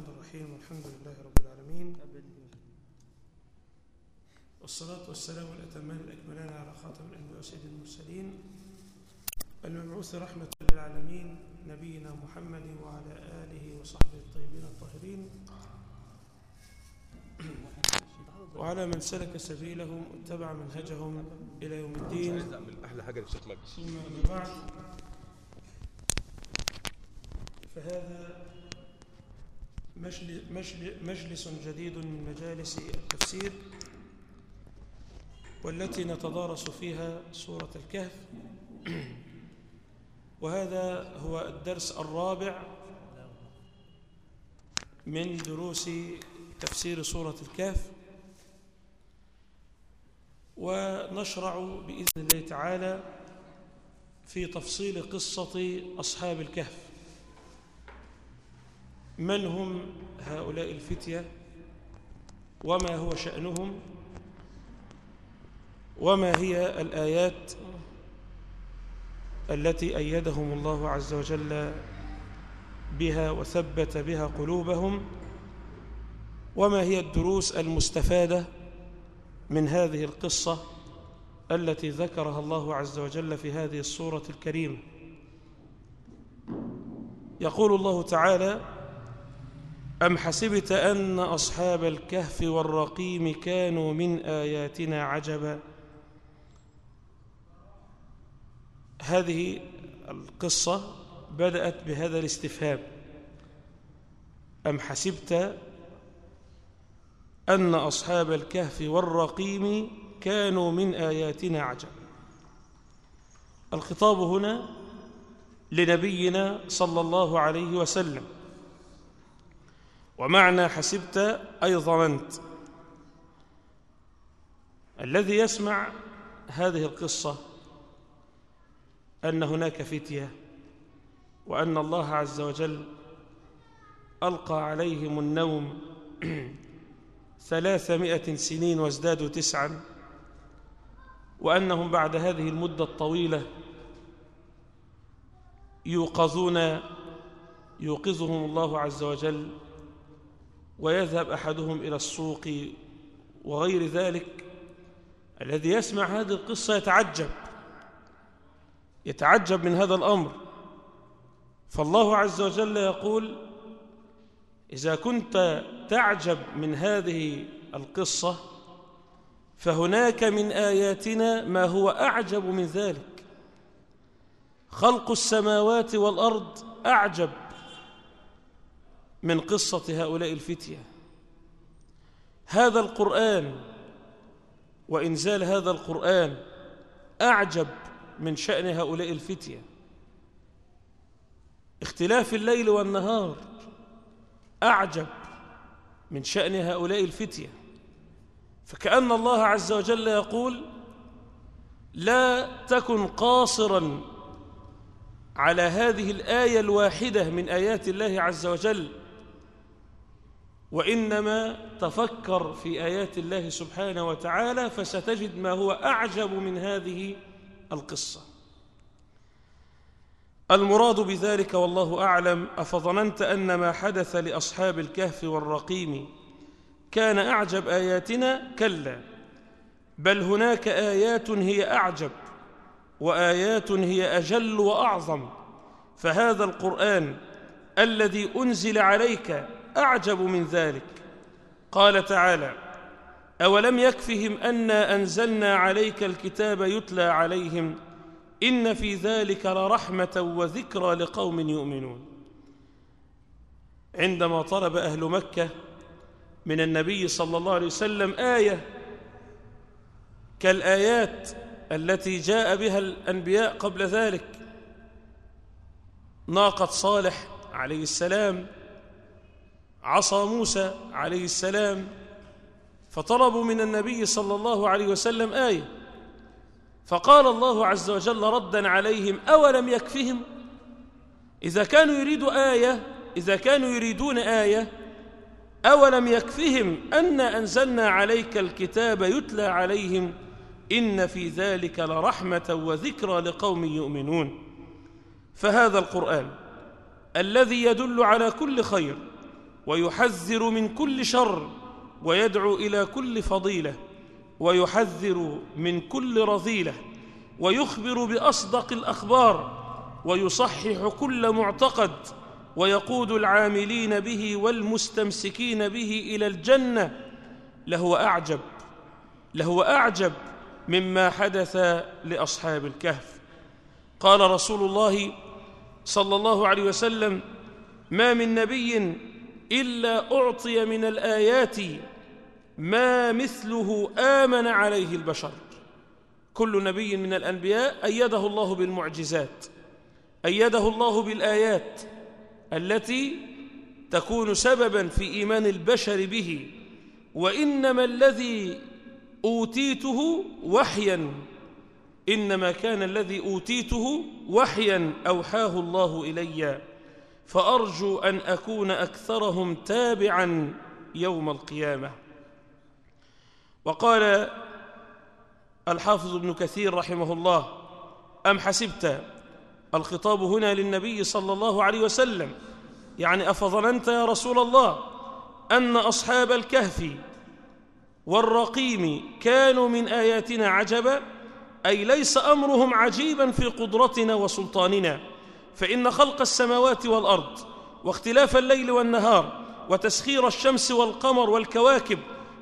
الرحمن الرحيم والحمد لله رب العالمين. والصلاة والسلام الأتمان الأكملان على خاتم الأنبياء وسيد المرسلين. المبعوث رحمة للعالمين نبينا محمد وعلى آله وصحبه الطيبين الطاهرين. وعلى من سلك سبيلهم واتبع منهجهم إلى يوم الدين. عايز أحلى حاجة للشيخ ثم بعد فهذا مجلس جديد من مجالس التفسير والتي نتدارس فيها سورة الكهف. وهذا هو الدرس الرابع من دروس تفسير سورة الكهف. ونشرع بإذن الله تعالى في تفصيل قصة أصحاب الكهف. من هم هؤلاء الفتية؟ وما هو شأنهم؟ وما هي الآيات التي أيدهم الله عز وجل بها وثبت بها قلوبهم؟ وما هي الدروس المستفادة من هذه القصة التي ذكرها الله عز وجل في هذه السورة الكريمة؟ يقول الله تعالى أم حسبت أن أصحاب الكهف والرقيم كانوا من آياتنا عجبا؟ هذه القصة بدأت بهذا الاستفهام. أم حسبت أن أصحاب الكهف والرقيم كانوا من آياتنا عجبا؟ الخطاب هنا لنبينا صلى الله عليه وسلم. ومعنى حسبت أي ظننت. الذي يسمع هذه القصة أن هناك فتية وأن الله عز وجل ألقى عليهم النوم ثلاثمائة سنين وازدادوا تسعا وأنهم بعد هذه المدة الطويلة يوقظون يوقظهم الله عز وجل ويذهب أحدهم إلى السوق وغير ذلك. الذي يسمع هذه القصة يتعجب يتعجب من هذا الأمر. فالله عز وجل يقول إذا كنت تعجب من هذه القصة فهناك من آياتنا ما هو أعجب من ذلك. خلق السماوات والأرض أعجب من قصة هؤلاء الفتية. هذا القرآن وإنزال هذا القرآن أعجب من شأن هؤلاء الفتية. اختلاف الليل والنهار أعجب من شأن هؤلاء الفتية. فكأن الله عز وجل يقول لا تكن قاصرا على هذه الآية الواحدة من آيات الله عز وجل وإنما تفكر في آيات الله سبحانه وتعالى فستجد ما هو أعجب من هذه القصة. المراد بذلك والله أعلم أفظننت أن ما حدث لأصحاب الكهف والرقيم كان أعجب آياتنا؟ كلا. بل هناك آيات هي أعجب وآيات هي أجل وأعظم. فهذا القرآن الذي أنزل عليك أعجب من ذلك. قال تعالى أولم يكفهم أنا أنزلنا عليك الكتاب يتلى عليهم إن في ذلك لرحمة وذكرى لقوم يؤمنون. عندما طلب أهل مكة من النبي صلى الله عليه وسلم آية كالآيات التي جاء بها الأنبياء قبل ذلك ناقة صالح عليه السلام عصا موسى عليه السلام فطلبوا من النبي صلى الله عليه وسلم آية. فقال الله عز وجل ردا عليهم أولم يكفهم؟ إذا كانوا يريدوا آية إذا كانوا يريدون آية أولم يكفهم أن أنزلنا عليك الكتاب يتلى عليهم؟ إن في ذلك لرحمة وذكرى لقوم يؤمنون. فهذا القرآن الذي يدل على كل خير ويحذر من كل شر ويدعو إلى كل فضيلة ويحذر من كل رذيلة ويخبر بأصدق الأخبار ويصحح كل معتقد ويقود العاملين به والمستمسكين به إلى الجنة. لهو أعجب لهو أعجب مما حدث لأصحاب الكهف. قال رسول الله صلى الله عليه وسلم ما من نبي إلا أعطي من الآيات ما مثله آمن عليه البشر. كل نبي من الأنبياء أيده الله بالمعجزات أيده الله بالآيات التي تكون سببا في إيمان البشر به وإنما الذي أوتيته وحيا إنما كان الذي أوتيته وحيا أوحاه الله إلي. فأرجو أن أكون أكثرهم تابعا يوم القيامة. وقال الحافظ ابن كثير رحمه الله أم حسبت الخطاب هنا للنبي صلى الله عليه وسلم؟ يعني أفظننت يا رسول الله أن أصحاب الكهف والرقيم كانوا من آياتنا عجبا؟ أي ليس أمرهم عجيبا في قدرتنا وسلطاننا. فإن خلق السماوات والأرض واختلاف الليل والنهار وتسخير الشمس والقمر والكواكب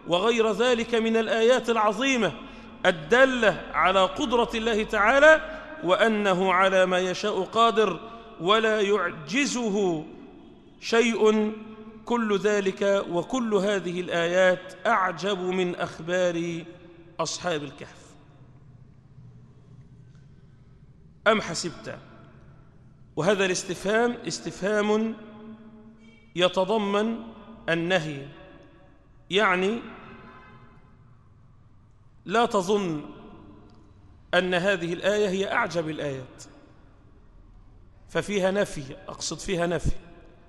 وغير ذلك من الآيات العظيمة الدالة على قدرة الله تعالى وأنه على ما يشاء قادر ولا يعجزه شيء كل ذلك وكل هذه الآيات أعجب من أخبار أصحاب الكهف. أم حسبت وهذا الاستفهام استفهام يتضمن النهي يعني لا تظن أن هذه الآية هي أعجب الآيات ففيها نفي أقصد فيها نفي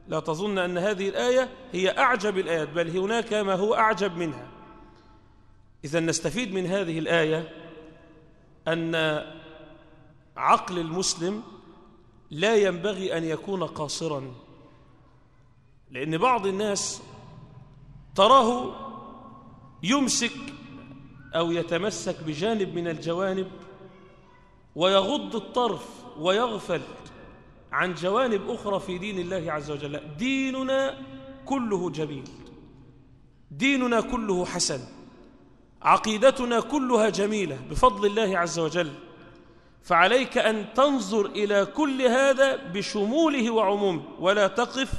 لا تظن أن هذه الآية هي أعجب الآيات بل هناك ما هو أعجب منها. إذا نستفيد من هذه الآية أن عقل المسلم لا ينبغي أن يكون قاصرا لأن بعض الناس تراه يمسك أو يتمسك بجانب من الجوانب ويغض الطرف ويغفل عن جوانب أخرى في دين الله عز وجل. ديننا كله جميل ديننا كله حسن عقيدتنا كلها جميلة بفضل الله عز وجل. فعليك أن تنظر إلى كل هذا بشموله وعمومه ولا تقف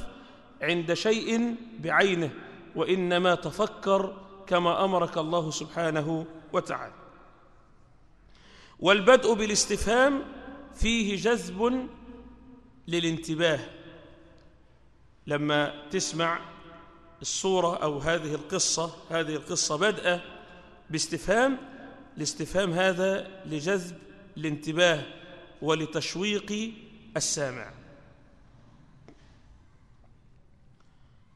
عند شيء بعينه وإنما تفكر كما أمرك الله سبحانه وتعالى. والبدء بالاستفهام فيه جذب للانتباه. لما تسمع الصورة أو هذه القصة هذه القصة بدأ باستفهام الاستفهام هذا لجذب الانتباه ولتشويق السامع.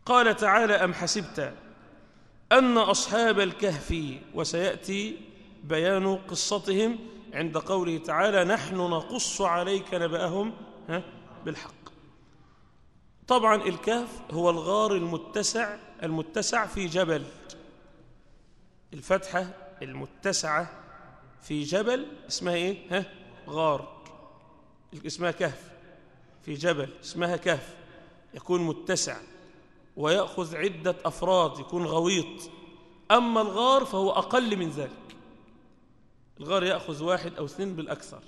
قال تعالى أم حسبت أن أصحاب الكهف وسيأتي بيان قصتهم عند قوله تعالى نحن نقص عليك نبأهم بالحق. طبعا الكهف هو الغار المتسع المتسع في جبل. الفتحة المتسعة في جبل اسمها إيه؟ ها؟ غار. اسمها كهف. في جبل اسمها كهف. يكون متسع ويأخذ عدة أفراد يكون غويط. أما الغار فهو أقل من ذلك. الغار يأخذ واحد أو اثنين بالأكثر.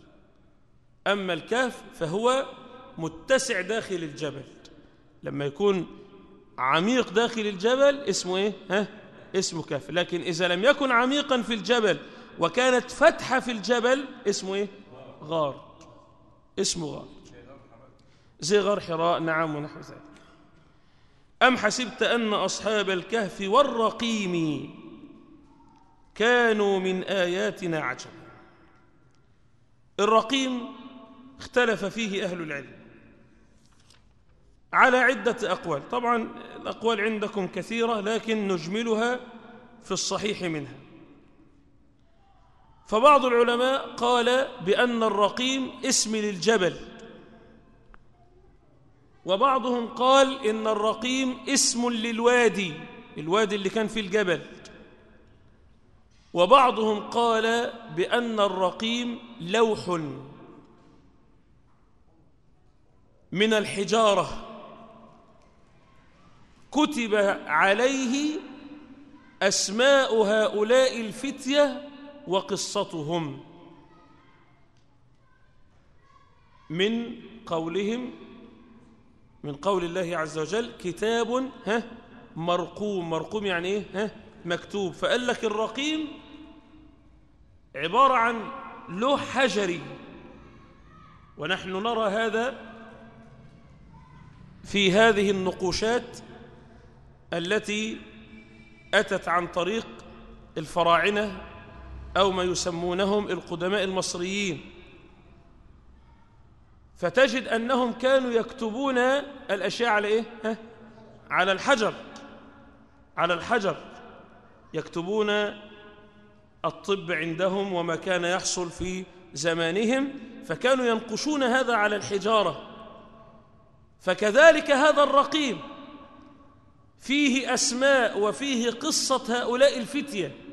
أما الكهف فهو متسع داخل الجبل. لما يكون عميق داخل الجبل اسمه إيه؟ ها؟ اسمه كهف. لكن إذا لم يكن عميقا في الجبل وكانت فتحة في الجبل اسمه إيه؟ غار. اسمه غار. زي غار حراء نعم ونحو ذلك. أم حسبت أن أصحاب الكهف والرقيم كانوا من آياتنا عجبا؟ الرقيم اختلف فيه أهل العلم على عدة أقوال. طبعا الأقوال عندكم كثيرة لكن نجملها في الصحيح منها. فبعض العلماء قال بأن الرقيم اسم للجبل. وبعضهم قال إن الرقيم اسم للوادي الوادي اللي كان فيه الجبل. وبعضهم قال بأن الرقيم لوح. من الحجارة. كتب عليه أسماء هؤلاء الفتية وقصتهم من قولهم من قول الله عز وجل كتاب ها مرقوم. مرقوم يعني إيه؟ ها مكتوب. فقال لك الرقيم عبارة عن لوح حجري. ونحن نرى هذا في هذه النقوشات التي أتت عن طريق الفراعنة أو ما يسمونهم القدماء المصريين. فتجد أنهم كانوا يكتبون الأشياء على إيه؟ ها؟ على الحجر. على الحجر. يكتبون الطب عندهم وما كان يحصل في زمانهم فكانوا ينقشون هذا على الحجارة. فكذلك هذا الرقيم فيه أسماء وفيه قصة هؤلاء الفتية.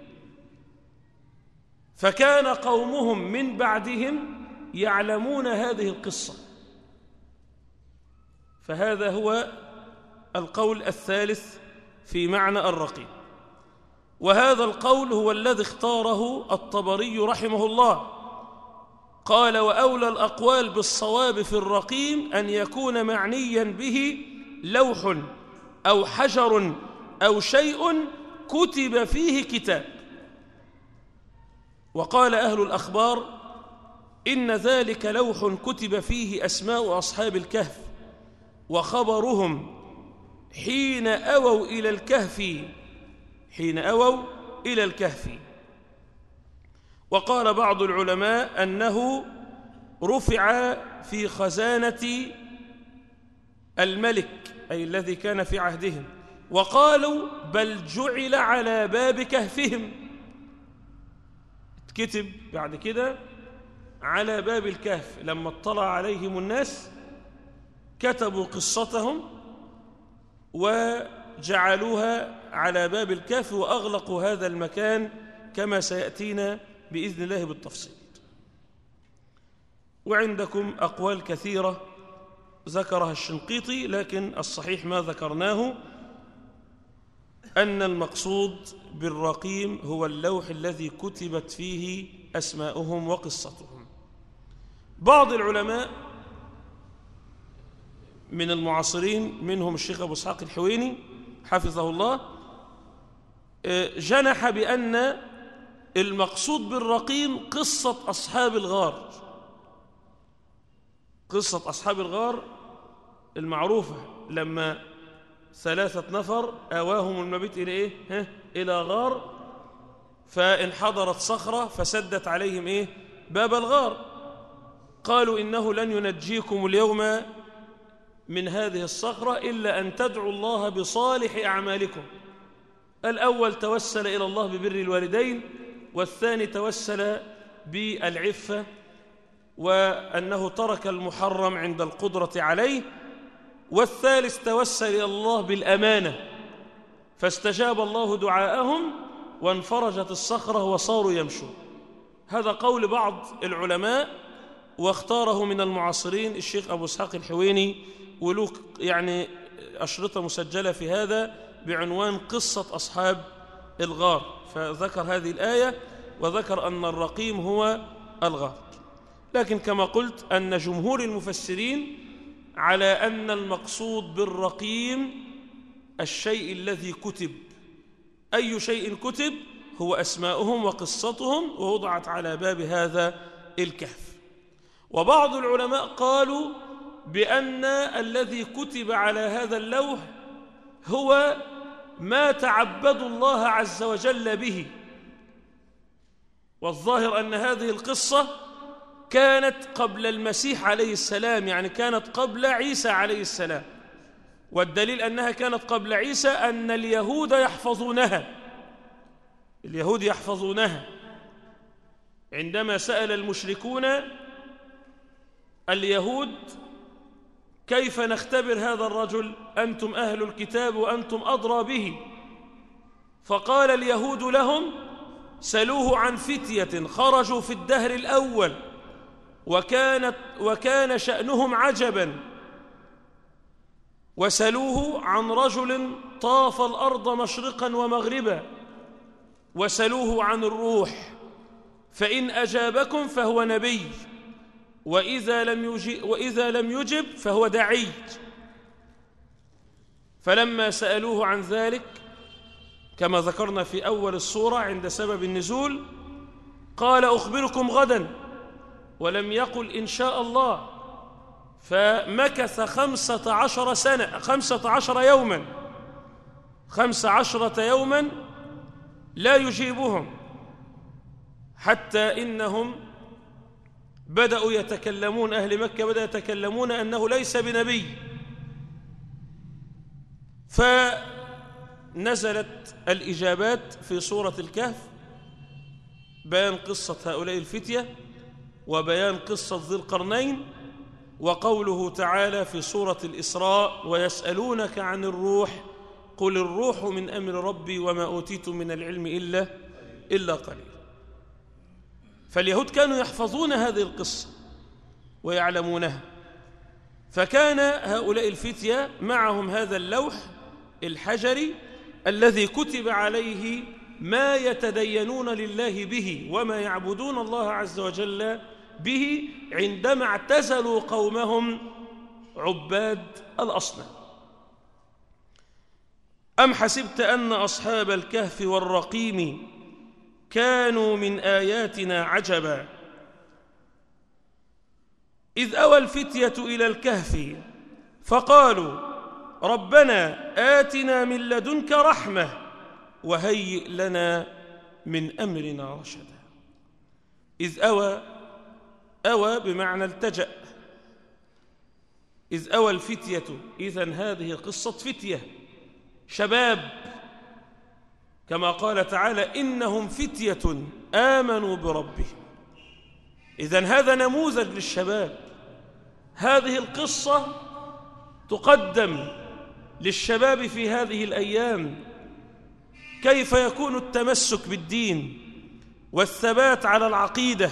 فكان قومهم من بعدهم يعلمون هذه القصة. فهذا هو القول الثالث في معنى الرقيم وهذا القول هو الذي اختاره الطبري رحمه الله. قال وأولى الأقوال بالصواب في الرقيم أن يكون معنيا به لوح أو حجر أو شيء كتب فيه كتاب. وقال أهل الأخبار إن ذلك لوح كتب فيه أسماء أصحاب الكهف وخبرهم حين أووا إلى الكهف حين أووا إلى الكهف. وقال بعض العلماء أنه رفع في خزانة الملك أي الذي كان في عهدهم. وقالوا بل جعل على باب كهفهم. كتب بعد كده على باب الكهف لما اطلع عليهم الناس كتبوا قصتهم وجعلوها على باب الكهف وأغلقوا هذا المكان كما سيأتينا بإذن الله بالتفصيل. وعندكم أقوال كثيرة ذكرها الشنقيطي لكن الصحيح ما ذكرناه. أن المقصود بالرقيم هو اللوح الذي كتبت فيه أسماؤهم وقصتهم. بعض العلماء من المعاصرين منهم الشيخ أبو إسحاق الحويني حفظه الله جنح بأن المقصود بالرقيم قصة أصحاب الغار. قصة أصحاب الغار المعروفة لما ثلاثة نفر آواهم المبيت إلى إيه؟ ها؟ إلى غار فانحضرت صخرة فسدت عليهم إيه؟ باب الغار قالوا إنه لن ينجيكم اليوم من هذه الصخرة إلا أن تدعوا الله بصالح أعمالكم الأول توسل إلى الله ببر الوالدين والثاني توسل بالعفة وأنه ترك المحرم عند القدرة عليه والثالث توسل إلى الله بالأمانة. فاستجاب الله دعاءهم وانفرجت الصخرة وصاروا يمشون. هذا قول بعض العلماء واختاره من المعاصرين الشيخ أبو إسحاق الحويني ولوك يعني أشرطة مسجلة في هذا بعنوان قصة أصحاب الغار. فذكر هذه الآية وذكر أن الرقيم هو الغار. لكن كما قلت أن جمهور المفسرين على أن المقصود بالرقيم الشيء الذي كتب. أي شيء كتب هو أسماؤهم وقصتهم ووضعت على باب هذا الكهف. وبعض العلماء قالوا بأن الذي كتب على هذا اللوح هو ما تعبدوا الله عز وجل به. والظاهر أن هذه القصة كانت قبل المسيح عليه السلام يعني كانت قبل عيسى عليه السلام. والدليل أنها كانت قبل عيسى أن اليهود يحفظونها. اليهود يحفظونها. عندما سأل المشركون اليهود كيف نختبر هذا الرجل؟ أنتم أهل الكتاب وأنتم أضرى به. فقال اليهود لهم سلوه عن فتية خرجوا في الدهر الأول. وكانت وكان شأنهم عجبا. وسلوه عن رجل طاف الأرض مشرقا ومغربا. وسلوه عن الروح فإن أجابكم فهو نبي وإذا لم يجب, وإذا لم يجب فهو دعي. فلما سألوه عن ذلك كما ذكرنا في أول الصورة عند سبب النزول قال أخبركم غدا. ولم يقل إن شاء الله فمكث خمسة عشر سنة خمسة عشر يوما خمس عشرة يوما لا يجيبهم حتى إنهم بدأوا يتكلمون أهل مكة بدأوا يتكلمون أنه ليس بنبي. فنزلت الإجابات في سورة الكهف بيان قصة هؤلاء الفتية. وبيان قصة ذي القرنين وقوله تعالى في سورة الإسراء ويسألونك عن الروح قل الروح من أمر ربي وما أوتيت من العلم إلا إلا قليل. فاليهود كانوا يحفظون هذه القصة ويعلمونها. فكان هؤلاء الفتية معهم هذا اللوح الحجري الذي كتب عليه ما يتدينون لله به وما يعبدون الله عز وجل به عندما اعتزلوا قومهم عباد الأصنام. أم حسبت أن أصحاب الكهف والرقيم كانوا من آياتنا عجبا؟ إذ أوى الفتية إلى الكهف فقالوا ربنا آتنا من لدنك رحمة وهيئ لنا من أمرنا رشدا. إذ أوى أوى بمعنى التجأ. إذ أوى الفتية إذن هذه قصة فتية. شباب كما قال تعالى إنهم فتية آمنوا بربهم. إذن هذا نموذج للشباب. هذه القصة تقدم للشباب في هذه الأيام كيف يكون التمسك بالدين والثبات على العقيدة.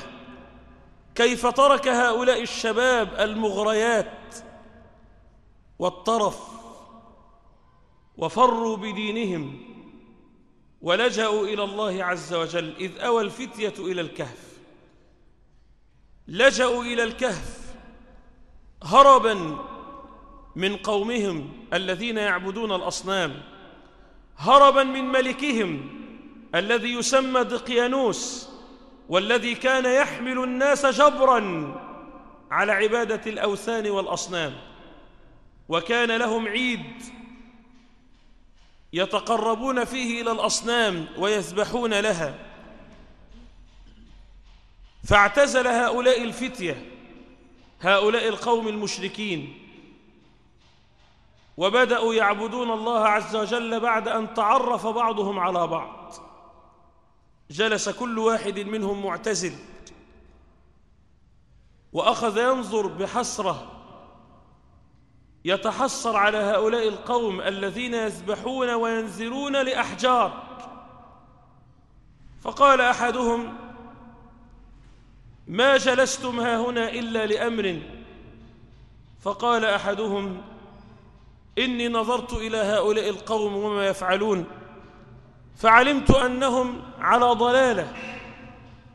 كيف ترك هؤلاء الشباب المغريات والطرف وفروا بدينهم ولجأوا إلى الله عز وجل إذ أوى الفتية إلى الكهف. لجأوا إلى الكهف هربا من قومهم الذين يعبدون الأصنام هربا من ملكهم الذي يسمى دقيانوس والذي كان يحمل الناس جبرا على عبادة الأوثان والأصنام وكان لهم عيد يتقربون فيه إلى الأصنام ويذبحون لها. فاعتزل هؤلاء الفتية هؤلاء القوم المشركين وبدأوا يعبدون الله عز وجل بعد أن تعرف بعضهم على بعض. جلس كل واحد منهم معتزل. وأخذ ينظر بحسرة يتحسر على هؤلاء القوم الذين يذبحون وينزلون لأحجار. فقال أحدهم ما جلستم هاهنا إلا لأمر. فقال أحدهم إني نظرت إلى هؤلاء القوم وما يفعلون. فعلمت أنهم على ضلالة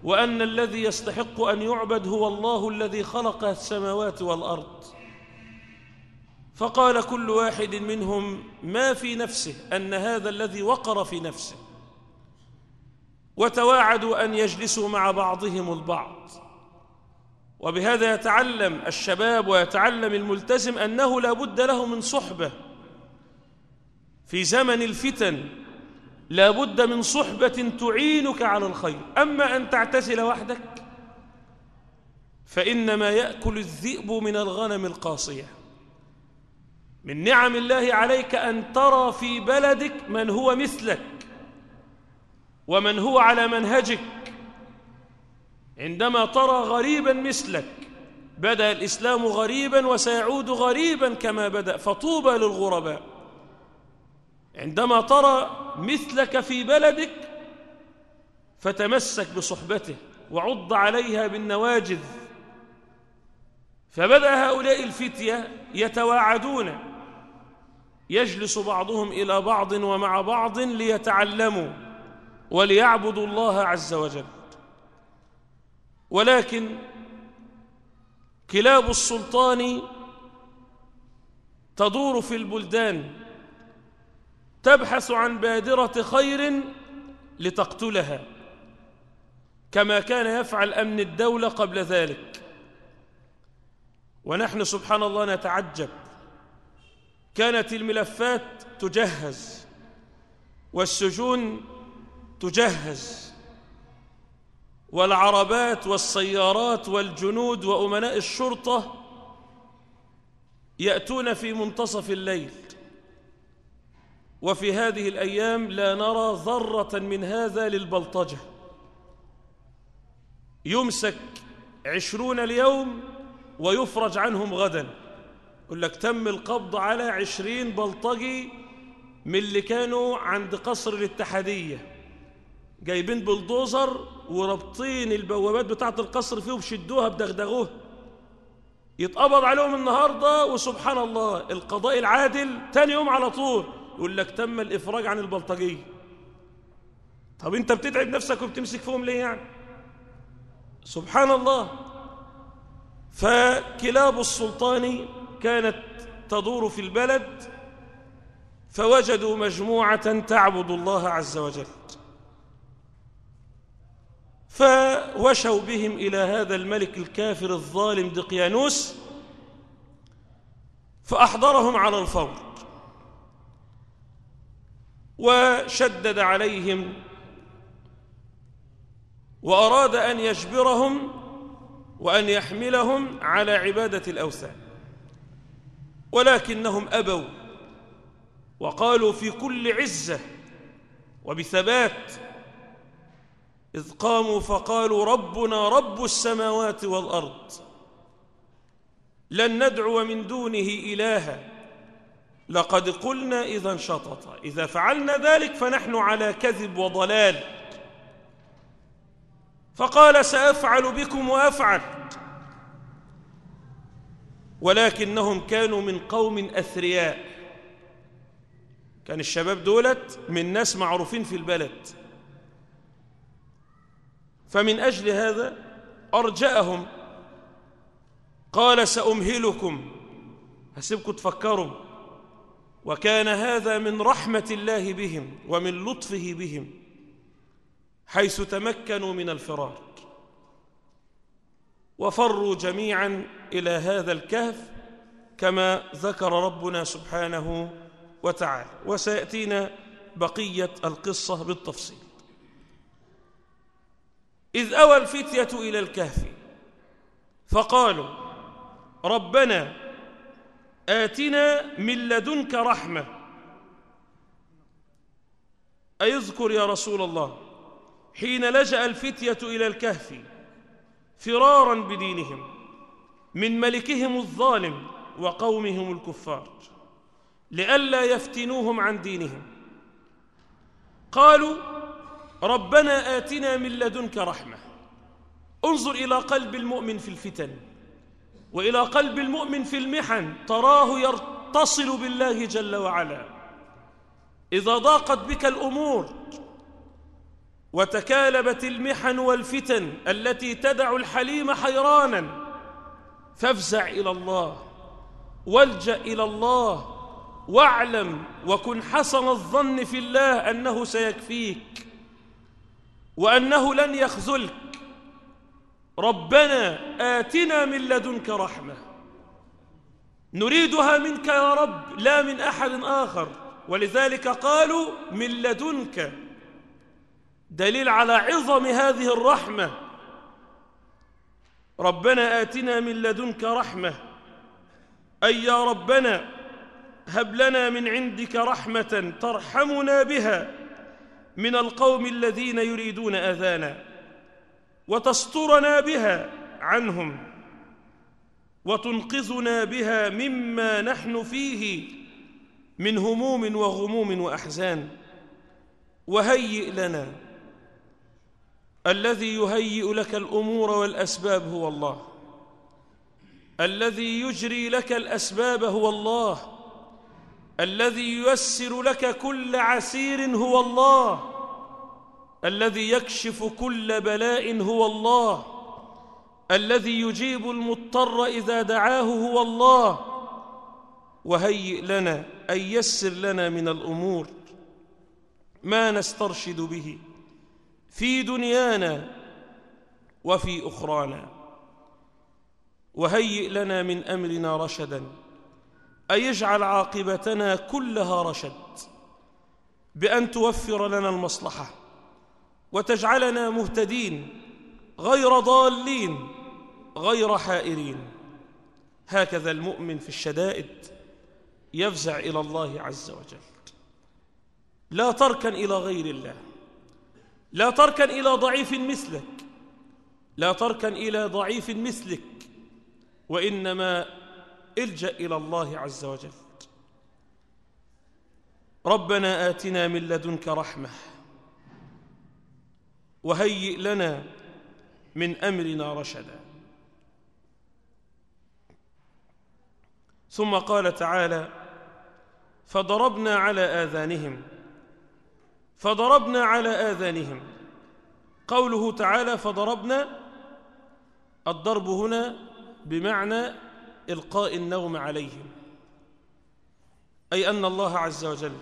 وأن الذي يستحق أن يعبد هو الله الذي خلق السماوات والأرض. فقال كل واحد منهم ما في نفسه أن هذا الذي وقر في نفسه. وتواعدوا أن يجلسوا مع بعضهم البعض. وبهذا يتعلم الشباب ويتعلم الملتزم أنه لا بد له من صحبة. في زمن الفتن لا بد من صحبة تعينك على الخير. أما أن تعتزل وحدك فإنما يأكل الذئب من الغنم القاصية. من نعم الله عليك أن ترى في بلدك من هو مثلك ومن هو على منهجك. عندما ترى غريبا مثلك بدأ الإسلام غريبا وسيعود غريبا كما بدأ فطوبى للغرباء. عندما ترى مثلك في بلدك فتمسك بصحبته وعض عليها بالنواجذ. فبدأ هؤلاء الفتية يتواعدون. يجلس بعضهم إلى بعض ومع بعض ليتعلموا وليعبدوا الله عز وجل. ولكن كلاب السلطان تدور في البلدان تبحث عن بادرة خير لتقتلها كما كان يفعل أمن الدولة قبل ذلك. ونحن سبحان الله نتعجب. كانت الملفات تجهز والسجون تجهز والعربات والسيارات والجنود وأمناء الشرطة يأتون في منتصف الليل. وفي هذه الأيام لا نرى ذرة من هذا للبلطجة. يمسك عشرون اليوم ويفرج عنهم غدا. يقول لك تم القبض على عشرين بلطجي من اللي كانوا عند قصر الاتحادية. جايبين بلدوزر ورابطين البوابات بتاعة القصر فيه وبشدوها بدغدغوها يتقبض عليهم النهاردة وسبحان الله القضاء العادل تاني يوم على طول. يقول لك تم الإفراج عن البلطجية. طب أنت بتتعب نفسك وبتمسك فيهم ليه يعني؟ سبحان الله. فكلاب السلطان كانت تدور في البلد فوجدوا مجموعة تعبد الله عز وجل. فوشوا بهم إلى هذا الملك الكافر الظالم دقيانوس فأحضرهم على الفور. وشدد عليهم وأراد أن يجبرهم وأن يحملهم على عبادة الأوثان ولكنهم أبوا وقالوا في كل عزة وبثبات إذ قاموا فقالوا ربنا رب السماوات والأرض لن ندعو من دونه إلها لقد قلنا إذا شطط إذا فعلنا ذلك فنحن على كذب وضلال. فقال سأفعل بكم وأفعل. ولكنهم كانوا من قوم أثرياء. كان الشباب دولت من ناس معروفين في البلد. فمن أجل هذا أرجأهم. قال سأمهلكم. هسيبكم تفكروا. وكان هذا من رحمة الله بهم ومن لطفه بهم حيث تمكنوا من الفرار. وفروا جميعا إلى هذا الكهف كما ذكر ربنا سبحانه وتعالى. وسيأتينا بقية القصة بالتفصيل. إذ أوى الفتية إلى الكهف فقالوا ربنا آتنا من لدنك رحمة. أيذكر يا رسول الله حين لجأ الفتية إلى الكهف فرارا بدينهم من ملكهم الظالم وقومهم الكفار لئلا يفتنوهم عن دينهم. قالوا ربنا آتنا من لدنك رحمة. انظر إلى قلب المؤمن في الفتن. وإلى قلب المؤمن في المحن تراه يتصل بالله جل وعلا. إذا ضاقت بك الأمور وتكالبت المحن والفتن التي تدع الحليم حيرانا فافزع إلى الله والجأ إلى الله واعلم وكن حسن الظن في الله أنه سيكفيك وأنه لن يخذلك. ربنا آتنا من لدنك رحمة. نريدها منك يا رب لا من أحد آخر. ولذلك قالوا من لدنك. دليل على عظم هذه الرحمة. ربنا آتنا من لدنك رحمة. أي يا ربنا هب لنا من عندك رحمة ترحمنا بها من القوم الذين يريدون أذانا. وتسترنا بها عنهم وتنقذنا بها مما نحن فيه من هموم وغموم وأحزان. وهيئ لنا. الذي يهيئ لك الأمور والأسباب هو الله. الذي يجري لك الأسباب هو الله. الذي ييسر لك كل عسير هو الله. الذي يكشف كل بلاء هو الله الذي يجيب المضطر إذا دعاه هو الله. وهيئ لنا أن يسر لنا من الأمور ما نسترشد به في دنيانا وفي أخرانا. وهيئ لنا من أمرنا رشدا أن يجعل عاقبتنا كلها رشد بأن توفر لنا المصلحة. وتجعلنا مهتدين غير ضالين غير حائرين. هكذا المؤمن في الشدائد يفزع إلى الله عز وجل. لا تركن إلى غير الله. لا تركن إلى ضعيف مثلك. لا تركن إلى ضعيف مثلك. وإنما إلجأ إلى الله عز وجل. ربنا آتنا من لدنك رحمة. وهيئ لنا من أمرنا رشدا. ثم قال تعالى فضربنا على آذانهم فضربنا على آذانهم. قوله تعالى فضربنا الضرب هنا بمعنى إلقاء النوم عليهم أي أن الله عز وجل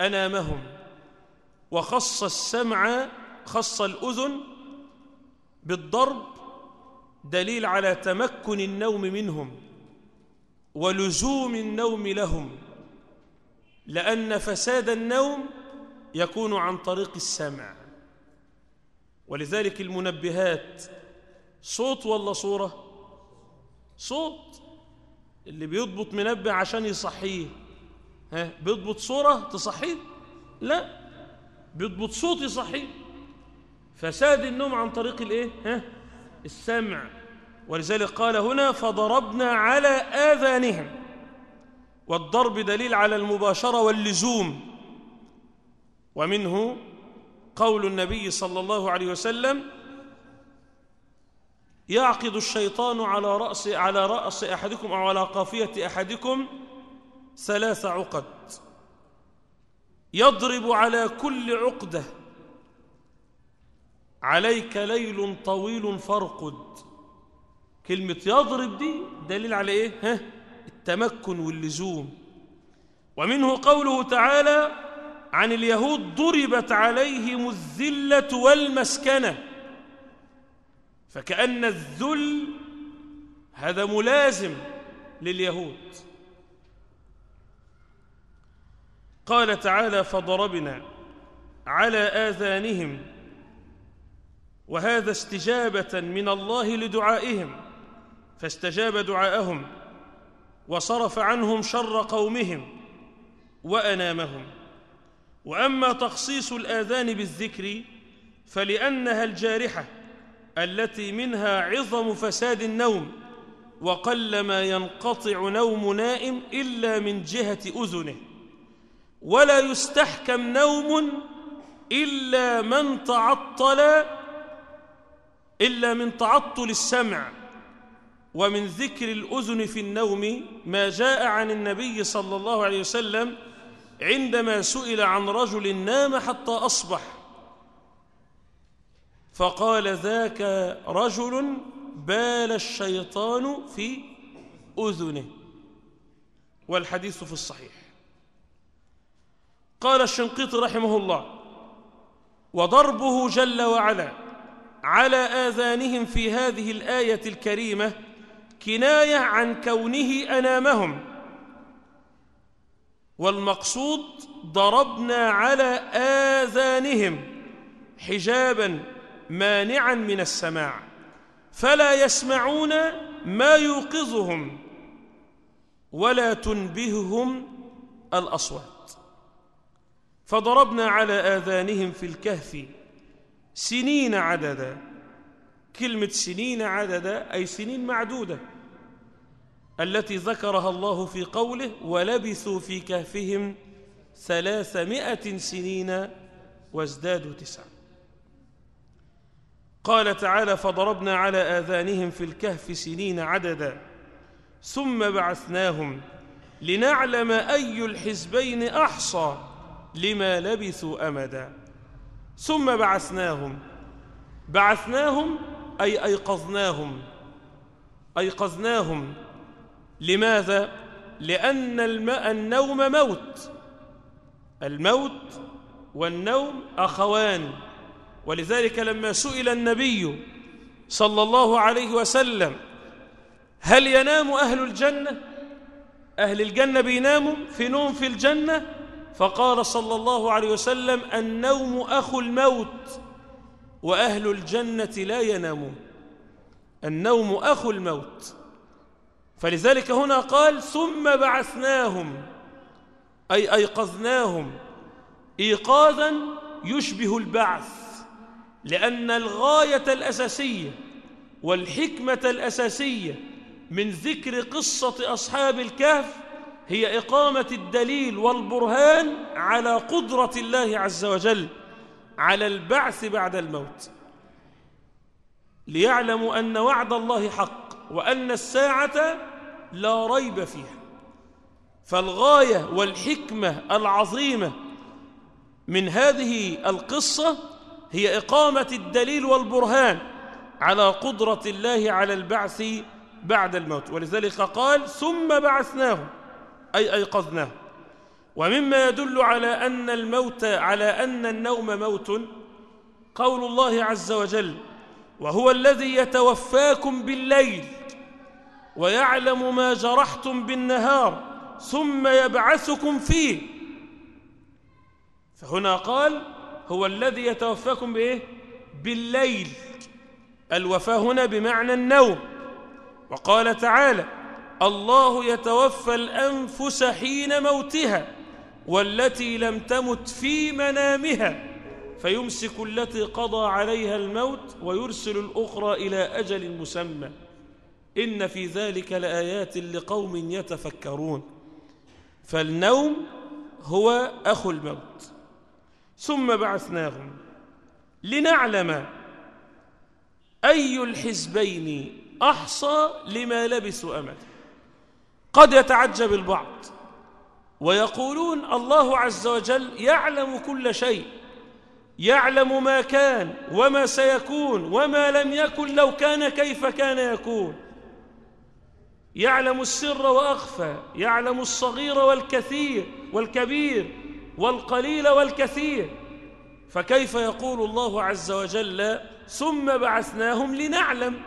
أنامهم وخص السمع خص الأذن بالضرب دليل على تمكن النوم منهم ولزوم النوم لهم لأن فساد النوم يكون عن طريق السمع. ولذلك المنبهات صوت ولا صورة؟ صوت. اللي بيضبط منبه عشان يصحيه. ها بيضبط صورة تصحيه؟ لا. بيضبط صوت يصحيه. فساد النوم عن طريق الايه؟ ها؟ السمع. ولذلك قال هنا فضربنا على آذانهم. والضرب دليل على المباشرة واللزوم. ومنه قول النبي صلى الله عليه وسلم يعقد الشيطان على رأس على رأس أحدكم أو على قافية أحدكم ثلاث عقد. يضرب على كل عقدة. عليك ليل طويل فارقد كلمة يضرب دي دليل على إيه؟ ها؟ التمكن واللزوم ومنه قوله تعالى عن اليهود ضربت عليهم الذلة والمسكنة فكأن الذل هذا ملازم لليهود قال تعالى فضربنا على آذانهم وهذا استجابة من الله لدعائهم فاستجاب دعاءهم وصرف عنهم شر قومهم وأنامهم. وأما تخصيص الآذان بالذكر فلأنها الجارحة التي منها عظم فساد النوم وقل ما ينقطع نوم نائم إلا من جهة أذنه. ولا يستحكم نوم إلا من تعطل إلا من تعطل السمع ومن ذكر الأذن في النوم ما جاء عن النبي صلى الله عليه وسلم عندما سئل عن رجل نام حتى أصبح. فقال ذاك رجل بال الشيطان في أذنه. والحديث في الصحيح. قال الشنقيطي رحمه الله وضربه جل وعلا. على آذانهم في هذه الآية الكريمة كناية عن كونه أنامهم. والمقصود ضربنا على آذانهم حجابا مانعا من السماع فلا يسمعون ما يوقظهم ولا تنبههم الأصوات. فضربنا على آذانهم في الكهف سنين عددا. كلمة سنين عددا أي سنين معدودة. التي ذكرها الله في قوله ولبثوا في كهفهم ثلاثمائة سنين وازدادوا تسعا قال تعالى فضربنا على آذانهم في الكهف سنين عددا. ثم بعثناهم لنعلم أي الحزبين أحصى لما لبثوا أمدا. ثم بعثناهم. بعثناهم أي أيقظناهم. أيقظناهم. لماذا؟ لأن الماء النوم موت. الموت والنوم أخوان. ولذلك لما سئل النبي صلى الله عليه وسلم هل ينام أهل الجنة؟ أهل الجنة بيناموا في نوم في الجنة؟ فقال صلى الله عليه وسلم النوم أخو الموت وأهل الجنة لا ينامون. النوم أخو الموت. فلذلك هنا قال ثم بعثناهم أي أيقظناهم إيقاظا يشبه البعث لأن الغاية الأساسية والحكمة الأساسية من ذكر قصة أصحاب الكهف هي إقامة الدليل والبرهان على قدرة الله عز وجل على البعث بعد الموت. ليعلموا أن وعد الله حق وأن الساعة لا ريب فيها. فالغاية والحكمة العظيمة من هذه القصة هي إقامة الدليل والبرهان على قدرة الله على البعث بعد الموت. ولذلك قال ثم بعثناهم. أي أيقظناهم ومما يدل على أن الموت على أن النوم موت قول الله عز وجل وهو الذي يتوفاكم بالليل ويعلم ما جرحتم بالنهار ثم يبعثكم فيه. فهنا قال هو الذي يتوفاكم بإيه؟ بالليل. الوفاة هنا بمعنى النوم. وقال تعالى الله يتوفى الأنفس حين موتها والتي لم تمت في منامها فيمسك التي قضى عليها الموت ويرسل الأخرى إلى أجل مسمى. إن في ذلك لآيات لقوم يتفكرون. فالنوم هو أخو الموت. ثم بعثناهم لنعلم أي الحزبين أحصى لما لبثوا أمدا قد يتعجب البعض ويقولون الله عز وجل يعلم كل شيء يعلم ما كان وما سيكون وما لم يكن لو كان كيف كان يكون. يعلم السر وأخفى يعلم الصغير والكثير والكبير والقليل والكثير. فكيف يقول الله عز وجل ثم بعثناهم لنعلم؟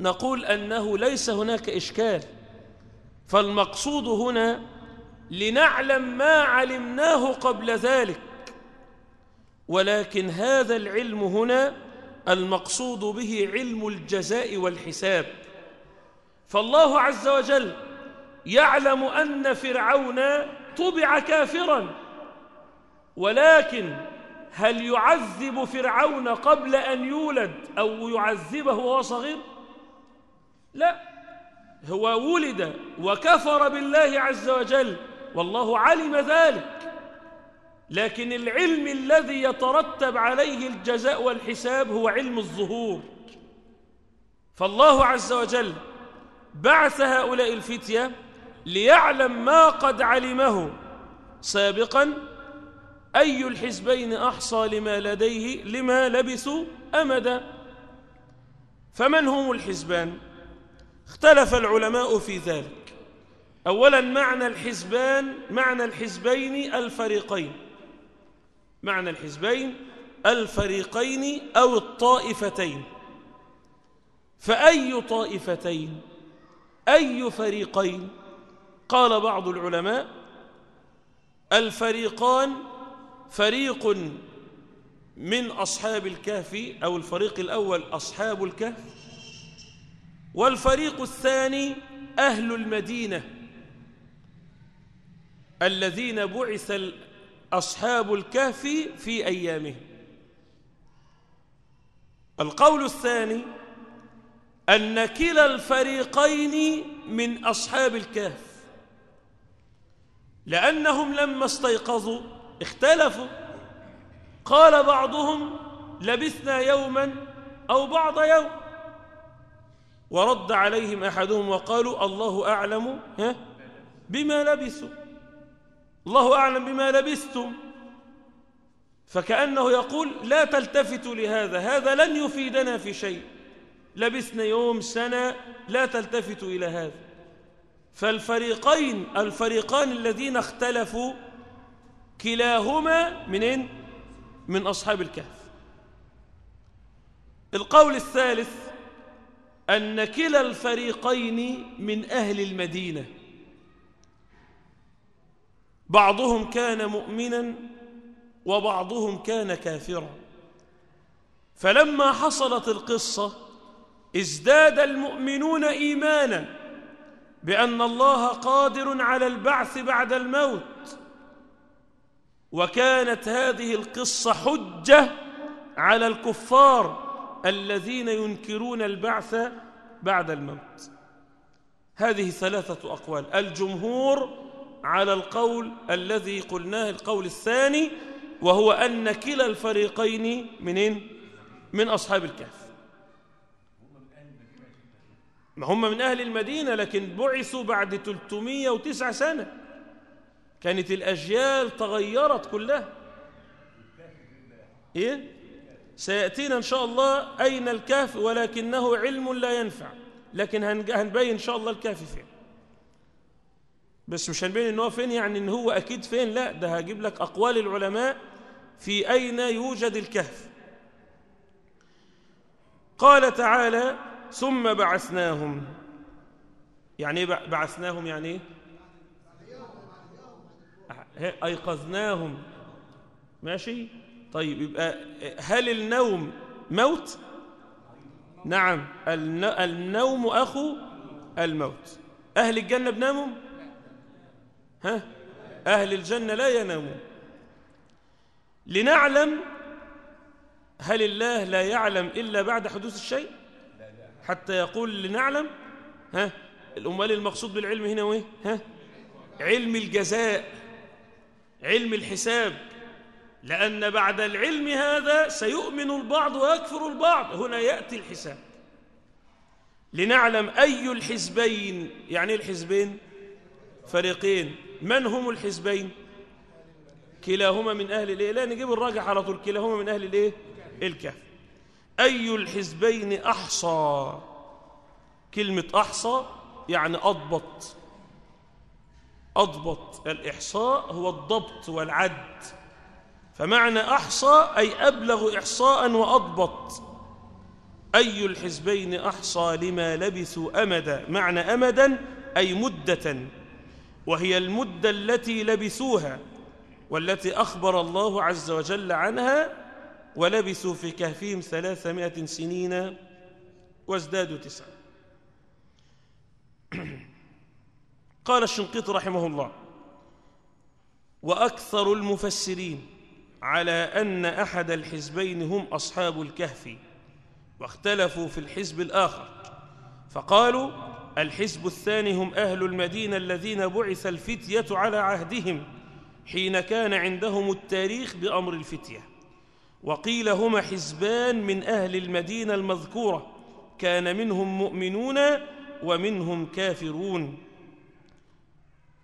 نقول أنه ليس هناك إشكال فالمقصود هنا لنعلم ما علمناه قبل ذلك ولكن هذا العلم هنا المقصود به علم الجزاء والحساب. فالله عز وجل يعلم أن فرعون طبع كافرا ولكن هل يعذب فرعون قبل أن يولد أو يعذبه وهو صغير؟ لا. هو ولد وكفر بالله عز وجل والله علم ذلك. لكن العلم الذي يترتب عليه الجزاء والحساب هو علم الظهور. فالله عز وجل بعث هؤلاء الفتية ليعلم ما قد علمه. سابقا أي الحزبين أحصى لما لديه لما لبثوا أمدا. فمن هم الحزبان؟ اختلف العلماء في ذلك. أولا معنى الحزبان معنى الحزبين الفريقين. معنى الحزبين الفريقين أو الطائفتين. فأي طائفتين؟ أي فريقين؟ قال بعض العلماء الفريقان فريق من أصحاب الكهف أو الفريق الأول أصحاب الكهف. والفريق الثاني أهل المدينة الذين بعث أصحاب الكهف في أيامهم. القول الثاني أن كلا الفريقين من أصحاب الكهف لأنهم لما استيقظوا اختلفوا. قال بعضهم لبثنا يوما أو بعض يوم. ورد عليهم أحدهم وقالوا الله أعلم بما لبثوا. الله أعلم بما لبثتم. فكأنه يقول لا تلتفتوا لهذا هذا لن يفيدنا في شيء. لبثنا يوم سنة لا تلتفتوا إلى هذا. فالفريقين الفريقان الذين اختلفوا كلاهما من من أصحاب الكهف. القول الثالث أن كلا الفريقين من أهل المدينة. بعضهم كان مؤمنا وبعضهم كان كافرا. فلما حصلت القصة ازداد المؤمنون إيمانا بأن الله قادر على البعث بعد الموت. وكانت هذه القصة حجة على الكفار الذين ينكرون البعث بعد الموت. هذه ثلاثة أقوال. الجمهور على القول الذي قلناه القول الثاني وهو أن كلا الفريقين منين؟ من أصحاب الكهف. ما هم من أهل المدينة لكن بعثوا بعد 309 سنة. كانت الأجيال تغيرت كلها. إيه؟ سيأتينا إن شاء الله أين الكهف ولكنه علم لا ينفع. لكن هنبين إن شاء الله الكهف فين. بس مش هنبين إن هو فين يعني إن هو أكيد فين لا ده هجيب لك أقوال العلماء في أين يوجد الكهف. قال تعالى ثم بعثناهم. يعني إيه بعثناهم؟ يعني إيه؟ أيقظناهم. ماشي؟ طيب يبقى هل النوم موت؟ نعم النوم أخو الموت. أهل الجنة بناموا؟ ها؟ أهل الجنة لا ينامون لنعلم هل الله لا يعلم إلا بعد حدوث الشيء؟ حتى يقول لنعلم ها؟ الأمال المقصود بالعلم هنا وين؟ ها؟ علم الجزاء علم الحساب. لأن بعد العلم هذا سيؤمن البعض ويكفر البعض. هنا يأتي الحساب. لنعلم أي الحزبين يعني الحزبين؟ فريقين. من هم الحزبين؟ كلاهما من أهل الإيه؟ لا نجيب الراجح على طول. كلاهما من أهل الإيه؟ الكهف. أي الحزبين أحصى؟ كلمة أحصى يعني أضبط. أضبط. الإحصاء هو الضبط والعد. فمعنى أحصى أي أبلغ إحصاء وأضبط. أي الحزبين أحصى لما لبثوا أمدا معنى أمدا أي مدة. وهي المدة التي لبثوها والتي أخبر الله عز وجل عنها ولبثوا في كهفهم ثلاثمائة سنين وازدادوا تسعة. قال الشنقيط رحمه الله وأكثر المفسرين على أن أحد الحزبين هم أصحاب الكهف واختلفوا في الحزب الآخر. فقالوا الحزب الثاني هم أهل المدينة الذين بعث الفتية على عهدهم حين كان عندهم التاريخ بأمر الفتية. وقيل هما حزبان من أهل المدينة المذكورة. كان منهم مؤمنون ومنهم كافرون.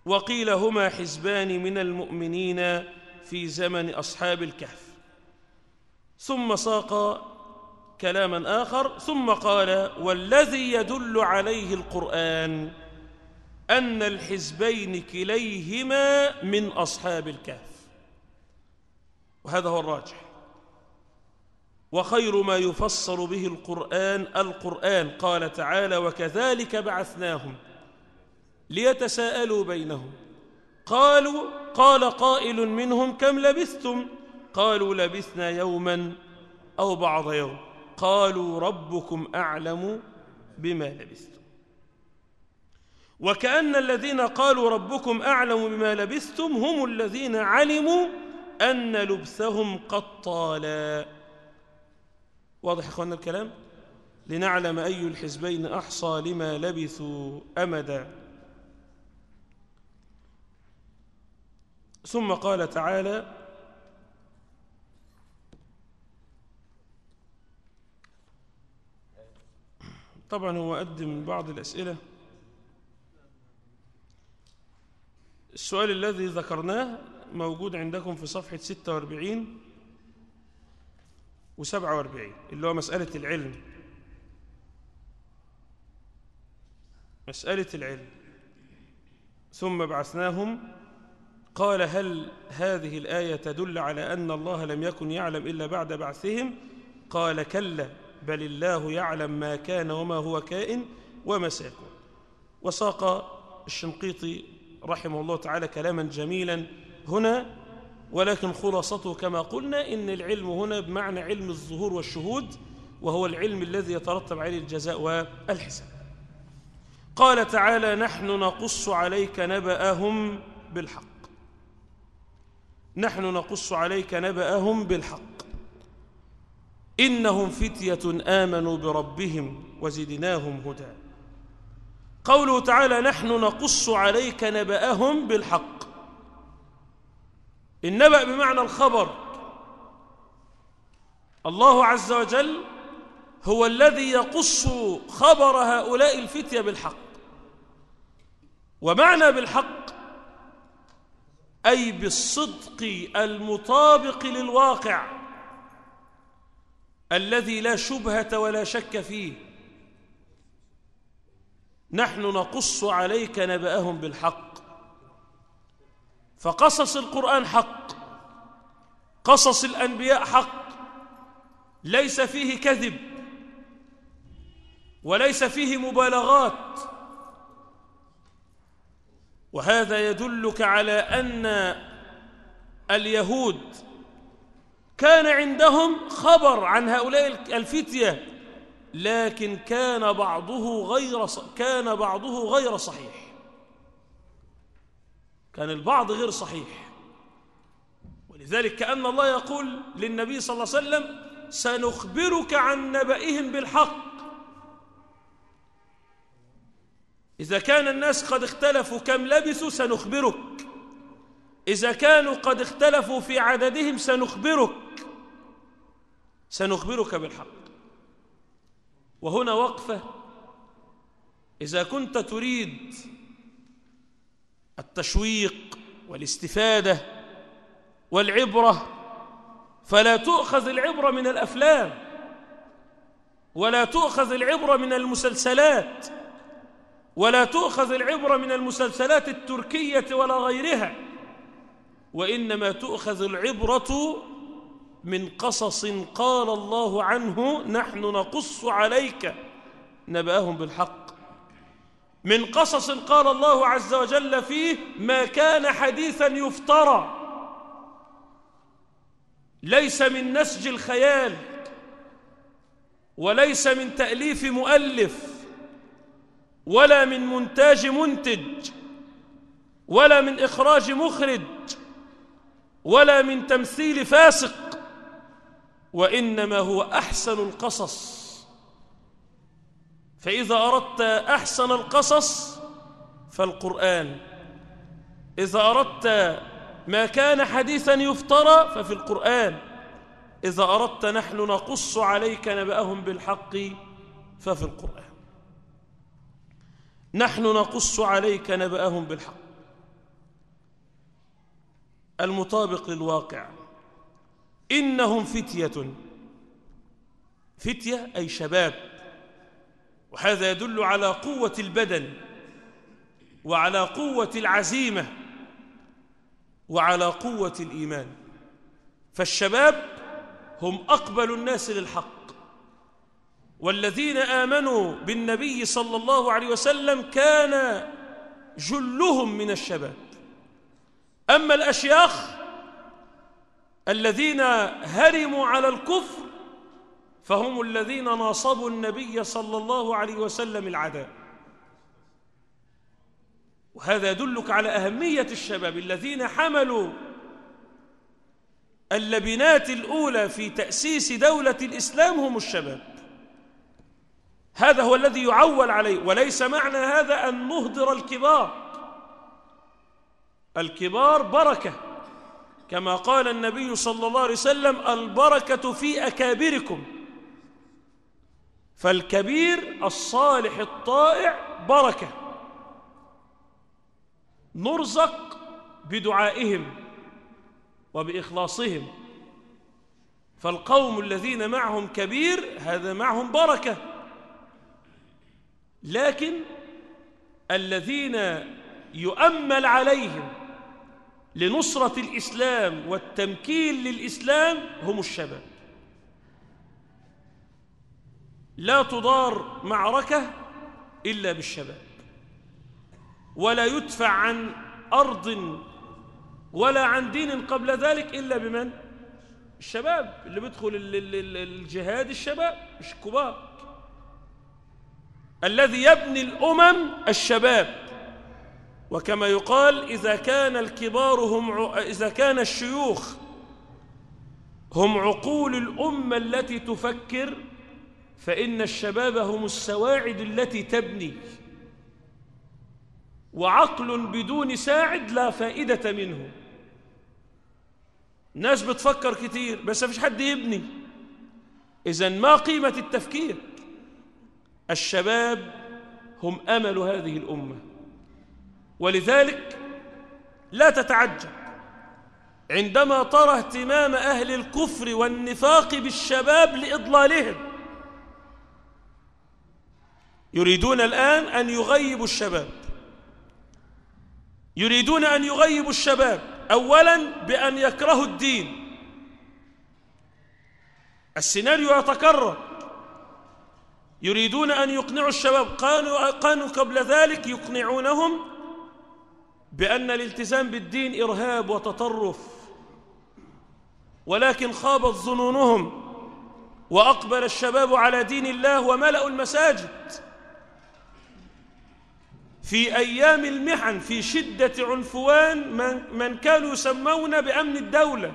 وقيل هما حزبان من المؤمنين في زمن أصحاب الكهف. ثم ساق كلاما آخر ثم قال والذي يدل عليه القرآن أن الحزبين كليهما من أصحاب الكهف. وهذا هو الراجح. وخير ما يفسر به القرآن القرآن قال تعالى وكذلك بعثناهم ليتساءلوا بينهم. قالوا قال قائل منهم كم لبثتم؟ قالوا لبثنا يوما أو بعض يوم. قالوا ربكم أعلم بما لبثتم. وكأن الذين قالوا ربكم أعلم بما لبثتم هم الذين علموا أن لبثهم قد طالا واضح يا إخوانا الكلام؟ لنعلم أي الحزبين أحصى لما لبثوا أمدا. ثم قال تعالى طبعا هو قدم بعض الأسئلة. السؤال الذي ذكرناه موجود عندكم في صفحة 46 و 47 اللي هو مسألة العلم. مسألة العلم. ثم بعثناهم قال هل هذه الآية تدل على أن الله لم يكن يعلم إلا بعد بعثهم؟ قال كلا بل الله يعلم ما كان وما هو كائن وما سيكون. وساق الشنقيطي رحمه الله تعالى كلاما جميلا هنا ولكن خلاصته كما قلنا إن العلم هنا بمعنى علم الظهور والشهود وهو العلم الذي يترتب عليه الجزاء والحساب. قال تعالى نحن نقص عليك نبأهم بالحق. نحن نقص عليك نبأهم بالحق. إنهم فتية آمنوا بربهم وزدناهم هدى. قوله تعالى نحن نقص عليك نبأهم بالحق. النبأ بمعنى الخبر. الله عز وجل هو الذي يقص خبر هؤلاء الفتية بالحق. ومعنى بالحق أي بالصدق المطابق للواقع الذي لا شبهة ولا شك فيه. نحن نقص عليك نبأهم بالحق. فقصص القرآن حق قصص الأنبياء حق ليس فيه كذب وليس فيه مبالغات. وهذا يدلك على أن اليهود كان عندهم خبر عن هؤلاء الفتية لكن كان بعضه غير كان بعضه غير صحيح. كان البعض غير صحيح. ولذلك كأن الله يقول للنبي صلى الله عليه وسلم سنخبرك عن نبئهم بالحق. إذا كان الناس قد اختلفوا كم لبثوا سنخبرك. إذا كانوا قد اختلفوا في عددهم سنخبرك. سنخبرك بالحق. وهنا وقفة. إذا كنت تريد التشويق والاستفادة والعبرة فلا تؤخذ العبرة من الأفلام ولا تؤخذ العبرة من المسلسلات. ولا تؤخذ العبرة من المسلسلات التركية ولا غيرها وإنما تؤخذ العبرة من قصص قال الله عنه نحن نقص عليك نبأهم بالحق. من قصص قال الله عز وجل فيه ما كان حديثا يفترى. ليس من نسج الخيال وليس من تأليف مؤلف. ولا من مونتاج منتج ولا من إخراج مخرج ولا من تمثيل فاسق وإنما هو أحسن القصص. فإذا أردت أحسن القصص فالقرآن إذا أردت ما كان حديثا يفترى ففي القرآن إذا أردت نحن نقص عليك نبأهم بالحق ففي القرآن. نحن نقص عليك نبأهم بالحق. المطابق للواقع. إنهم فتية. فتية أي شباب. وهذا يدل على قوة البدن. وعلى قوة العزيمة. وعلى قوة الإيمان. فالشباب هم أقبل الناس للحق. والذين آمنوا بالنبي صلى الله عليه وسلم كان جلهم من الشباب. أما الأشياخ الذين هرموا على الكفر فهم الذين ناصبوا النبي صلى الله عليه وسلم العداء. وهذا يدلك على أهمية الشباب الذين حملوا اللبنات الأولى في تأسيس دولة الإسلام هم الشباب. هذا هو الذي يعول عليه وليس معنى هذا أن نهدر الكبار. الكبار بركة كما قال النبي صلى الله عليه وسلم البركة في أكابركم. فالكبير الصالح الطائع بركة. نرزق بدعائهم وبإخلاصهم. فالقوم الذين معهم كبير هذا معهم بركة. لكن الذين يؤمل عليهم لنصرة الإسلام والتمكين للإسلام هم الشباب لا تدار معركة إلا بالشباب ولا يدفع عن أرض ولا عن دين قبل ذلك إلا بمن؟ الشباب اللي بيدخل الجهاد الشباب مش الكبار الذي يبني الأمم الشباب. وكما يقال إذا كان الكبار هم إذا كان الشيوخ هم عقول الأمة التي تفكر فإن الشباب هم السواعد التي تبني. وعقل بدون ساعد لا فائدة منه. ناس بتفكر كتير بس مفيش حد يبني. إذا ما قيمة التفكير؟ الشباب هم أمل هذه الأمة. ولذلك لا تتعجب. عندما ترى اهتمام أهل الكفر والنفاق بالشباب لإضلالهم يريدون الآن أن يغيبوا الشباب. يريدون أن يغيبوا الشباب. أولا بأن يكرهوا الدين. السيناريو يتكرر. يريدون أن يقنعوا الشباب. قالوا, قالوا قبل ذلك يقنعونهم بأن الالتزام بالدين إرهاب وتطرف. ولكن خابت ظنونهم وأقبل الشباب على دين الله وملأوا المساجد. في أيام المحن في شدة عنفوان من, من كانوا يسمون بأمن الدولة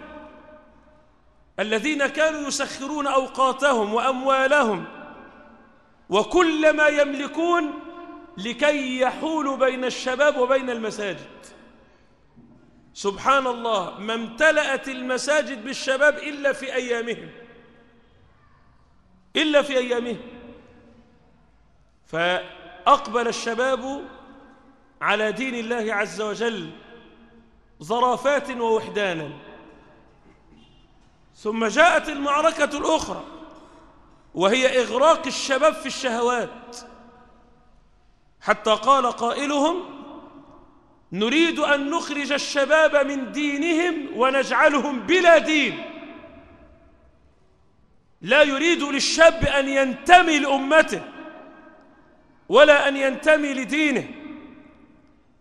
الذين كانوا يسخرون أوقاتهم وأموالهم. وكل ما يملكون لكي يحولوا بين الشباب وبين المساجد. سبحان الله ما امتلأت المساجد بالشباب إلا في أيامهم. إلا في أيامهم. فأقبل الشباب على دين الله عز وجل ظرافات ووحدانا. ثم جاءت المعركة الأخرى. وهي إغراق الشباب في الشهوات. حتى قال قائلهم نريد أن نخرج الشباب من دينهم ونجعلهم بلا دين. لا يريد للشاب أن ينتمي لأمته ولا أن ينتمي لدينه.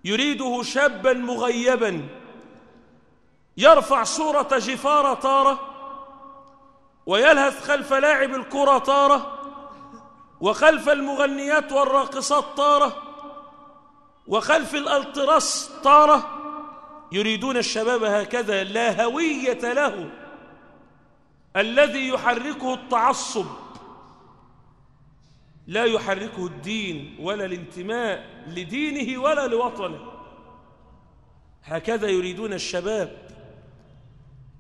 يريده شابا مغيبا يرفع صورة جفارة طارة ويلهث خلف لاعب الكرة طارة وخلف المغنيات والراقصات طارة وخلف الالتراس طارة. يريدون الشباب هكذا لا هوية له الذي يحركه التعصب. لا يحركه الدين ولا الانتماء لدينه ولا لوطنه. هكذا يريدون الشباب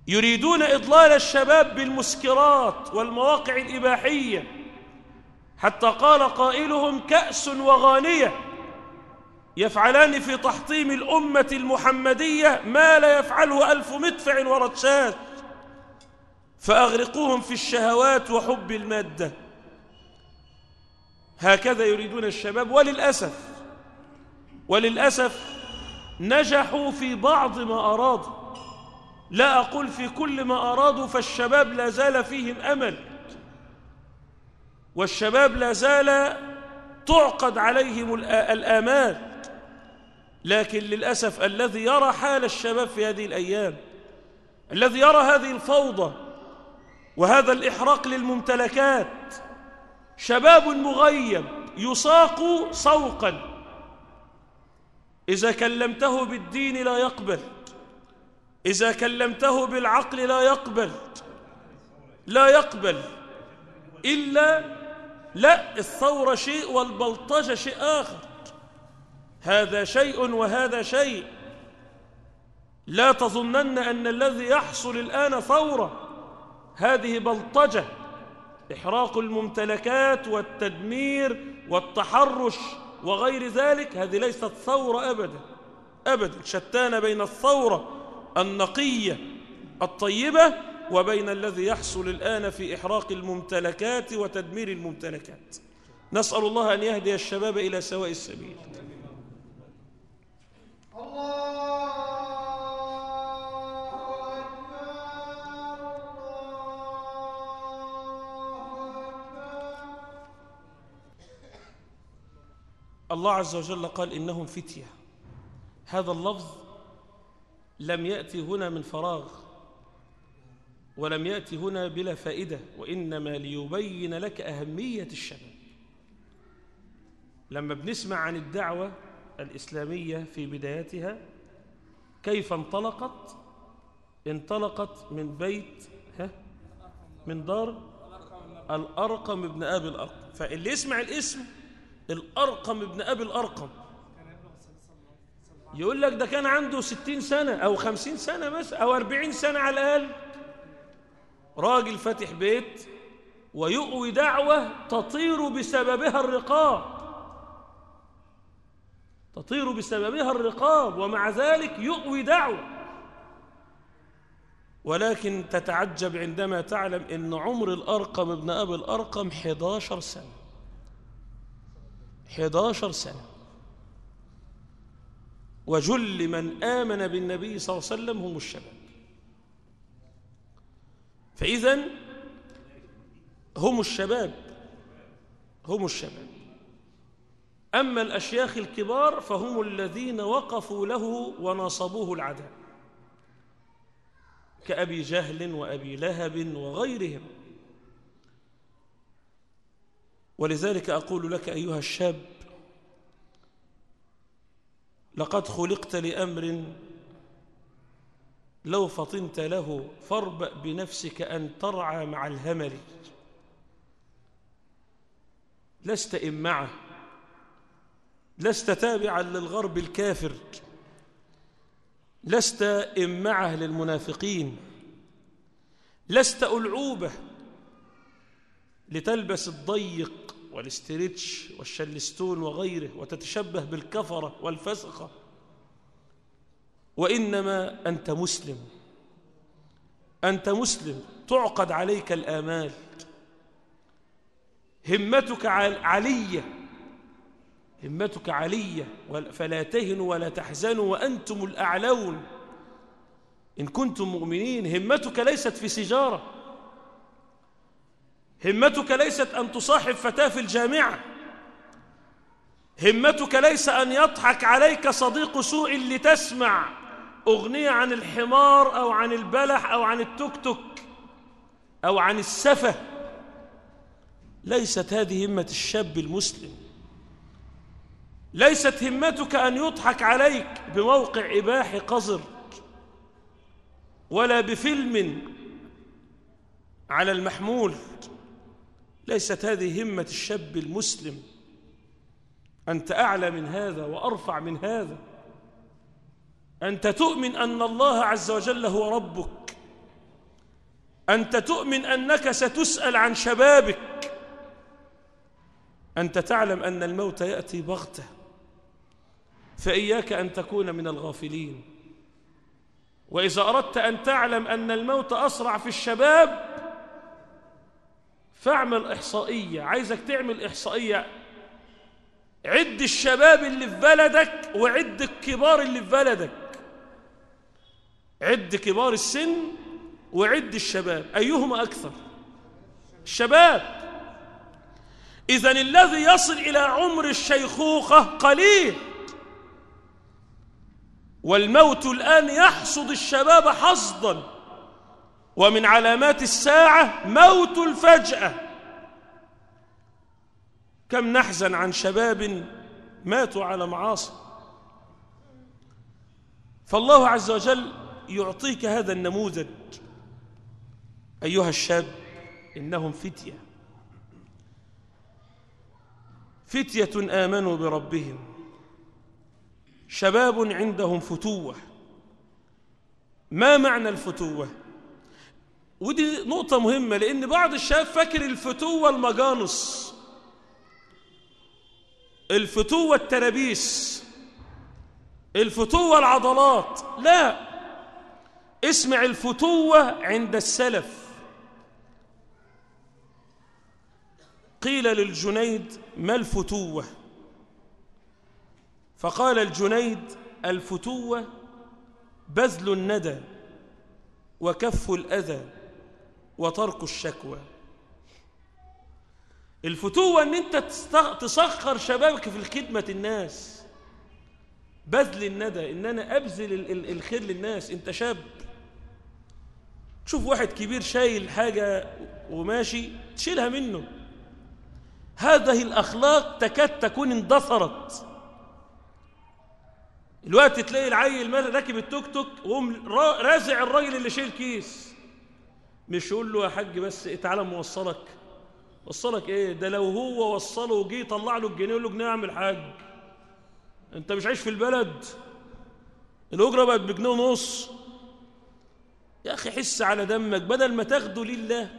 يريدون إضلال الشباب بالمسكرات والمواقع الإباحية. حتى قال قائلهم كأس وغانية. يفعلان في تحطيم الأمة المحمدية ما لا يفعله ألف مدفع ورشاش فأغرقوهم في الشهوات وحب المادة. هكذا يريدون الشباب. وللأسف وللأسف نجحوا في بعض ما أرادوا. لا أقول في كل ما أرادوا فالشباب لا زال فيهم أمل. والشباب لا زال تعقد عليهم الآمال. لكن للأسف الذي يرى حال الشباب في هذه الأيام الذي يرى هذه الفوضى وهذا الإحراق للممتلكات شباب مغيب يساق سوقا. إذا كلمته بالدين لا يقبل. إذا كلمته بالعقل لا يقبل لا يقبل إلا لا الثورة شيء والبلطجة شيء آخر. هذا شيء وهذا شيء. لا تظنن أن الذي يحصل الآن ثورة هذه بلطجة. إحراق الممتلكات والتدمير والتحرش وغير ذلك هذه ليست ثورة أبدا أبدا. شتان بين الثورة النقية الطيبة وبين الذي يحصل الآن في إحراق الممتلكات وتدمير الممتلكات. نسأل الله أن يهدي الشباب إلى سواء السبيل. الله عز وجل قال إنهم فتية. هذا اللفظ لم يأتي هنا من فراغ ولم يأتي هنا بلا فائدة وإنما ليبين لك أهمية الشباب. لما بنسمع عن الدعوة الإسلامية في بدايتها كيف انطلقت؟ انطلقت من بيت ها؟ من دار الأرقم ابن أبي الأرقم. فاللي يسمع الاسم الأرقم ابن أبي الأرقم يقول لك ده كان عنده ستين سنة أو خمسين سنة مثلا أو أربعين سنة على الأقل. راجل فاتح بيت ويؤوي دعوة تطير بسببها الرقاب. تطير بسببها الرقاب ومع ذلك يؤوي دعوة. ولكن تتعجب عندما تعلم أن عمر الأرقم ابن أبي الأرقم 11 سنة. 11 سنة. وجل من آمن بالنبي صلى الله عليه وسلم هم الشباب. فإذا هم الشباب هم الشباب. أما الأشياخ الكبار فهم الذين وقفوا له ونصبوه العداء. كأبي جهل وأبي لهب وغيرهم. ولذلك أقول لك أيها الشاب لقد خلقت لأمر لو فطنت له فاربأ بنفسك أن ترعى مع الهمل. لست إمعه لست تابعا للغرب الكافر لست إمعه للمنافقين لست ألعوبة لتلبس الضيق والاسترتش والشلستون وغيره وتتشبه بالكفرة والفسقة وإنما أنت مسلم. أنت مسلم. تعقد عليك الآمال. همتك علية. همتك علية. فلا تهنوا ولا تحزنوا وأنتم الأعلون. إن كنتم مؤمنين همتك ليست في سجارة همتك ليست أن تصاحب فتاة في الجامعة. همتك ليس أن يضحك عليك صديق سوء لتسمع أغنية عن الحمار أو عن البلح أو عن التوك توك أو عن السفة. ليست هذه همة الشاب المسلم. ليست همتك أن يضحك عليك بموقع إباحي قذر ولا بفيلم على المحمول. ليست هذه همة الشاب المسلم أنت أعلى من هذا وأرفع من هذا. أنت تؤمن أن الله عز وجل هو ربك. أنت تؤمن أنك ستسأل عن شبابك. أنت تعلم أن الموت يأتي بغتة. فإياك أن تكون من الغافلين. وإذا أردت أن تعلم أن الموت أسرع في الشباب فاعمل إحصائية. عايزك تعمل إحصائية. عد الشباب اللي في بلدك وعد الكبار اللي في بلدك. عد كبار السن وعد الشباب. أيهما أكثر؟ الشباب. إذن الذي يصل إلى عمر الشيخوخة قليل. والموت الآن يحصد الشباب حصدا. ومن علامات الساعة موت الفجأة. كم نحزن عن شباب ماتوا على معاصي. فالله عز وجل يعطيك هذا النموذج. أيها الشاب إنهم فتية. فتية آمنوا بربهم. شباب عندهم فتوة. ما معنى الفتوة؟ ودي نقطة مهمة لأن بعض الشباب فاكر الفتوة المجانص. الفتوة الترابيس الفتوة العضلات. لا. اسمع الفتوة عند السلف. قيل للجنيد ما الفتوة؟ فقال الجنيد الفتوة بذل الندى وكف الأذى. وترك الشكوى. الفتوة إن أنت تسخر شبابك في الخدمة الناس. بذل الندى إن أنا أبذل الخير للناس. أنت شاب. تشوف واحد كبير شايل حاجة وماشي تشيلها منه. هذه الأخلاق تكاد تكون اندثرت. الوقت تلاقي العيل راكب التوك توك وقوم رازع الراجل اللي شايل كيس. مش يقول له يا حاج بس تعالى موصلك وصلك إيه؟ ده لو هو وصله وجي يطلع له الجنيه يقول له جنيه أعمل حاج. أنت مش عايش في البلد. الأجرة بقت بجنيه ونص. يا أخي حس على دمك بدل ما تاخده لله.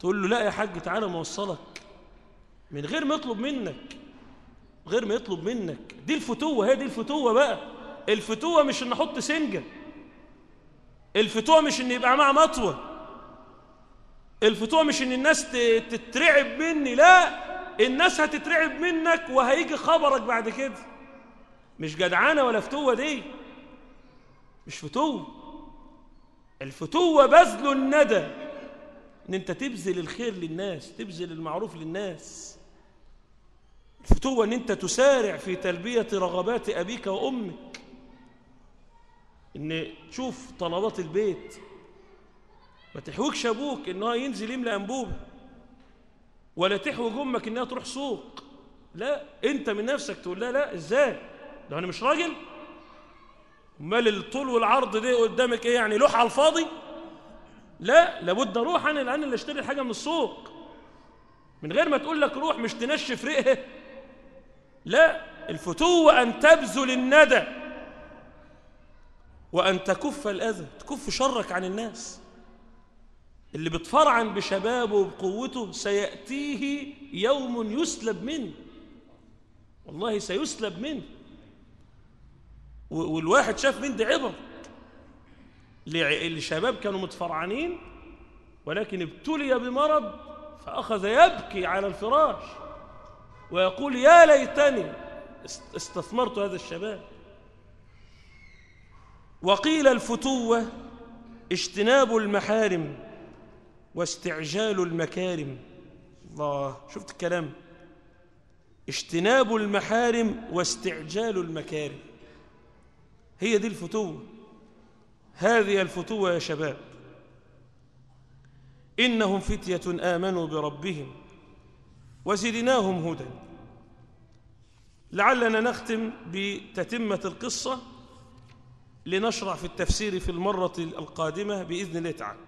تقول له لا يا حاج تعالى موصلك من غير ما يطلب منك. غير ما يطلب منك. دي الفتوة هي دي الفتوة بقى. الفتوة مش إن أحط سنجة. الفتوه مش إن يبقى معاه مطوه الفتوه مش إن الناس تترعب مني لا الناس هتترعب منك وهيجي خبرك بعد كده. مش جدعانة ولا فتوه دي. مش فتوه الفتوه بذل الندى. إن أنت تبذل الخير للناس تبذل المعروف للناس. الفتوه إن أنت تسارع في تلبية رغبات أبيك وأمك. إن تشوف طلبات البيت. ما تحوجش أبوك إن هو ينزل يملى انبوبه ولا تحوج أمك إنها تروح سوق. لا أنت من نفسك تقول لا لا إزاي؟ ده أنا مش راجل. أمال الطول والعرض دي قدامك إيه؟ يعني لوح على الفاضي؟ لا لابد أروح أنا لأن اللي اشتري الحاجة من السوق. من غير ما تقول لك روح مش تنشف ريقه. لا الفتوة أن تبذل الندى. وأن تكف الأذى تكف شرك عن الناس. اللي بتفرعن بشبابه وبقوته سيأتيه يوم يسلب منه. والله سيسلب منه. والواحد شاف من دي عبر. الشباب كانوا متفرعنين ولكن ابتلي بمرض فأخذ يبكي على الفراش ويقول يا ليتني استثمرت هذا الشباب. وقيل الفتوة اجتناب المحارم واستعجال المكارم. الله شفت الكلام؟ اجتناب المحارم واستعجال المكارم. هي دي الفتوة. هذه الفتوة يا شباب. إنهم فتية آمنوا بربهم وزدناهم هدى. لعلنا نختم بتتمة القصة. لنشرع في التفسير في المرة القادمة بإذن الله تعالى.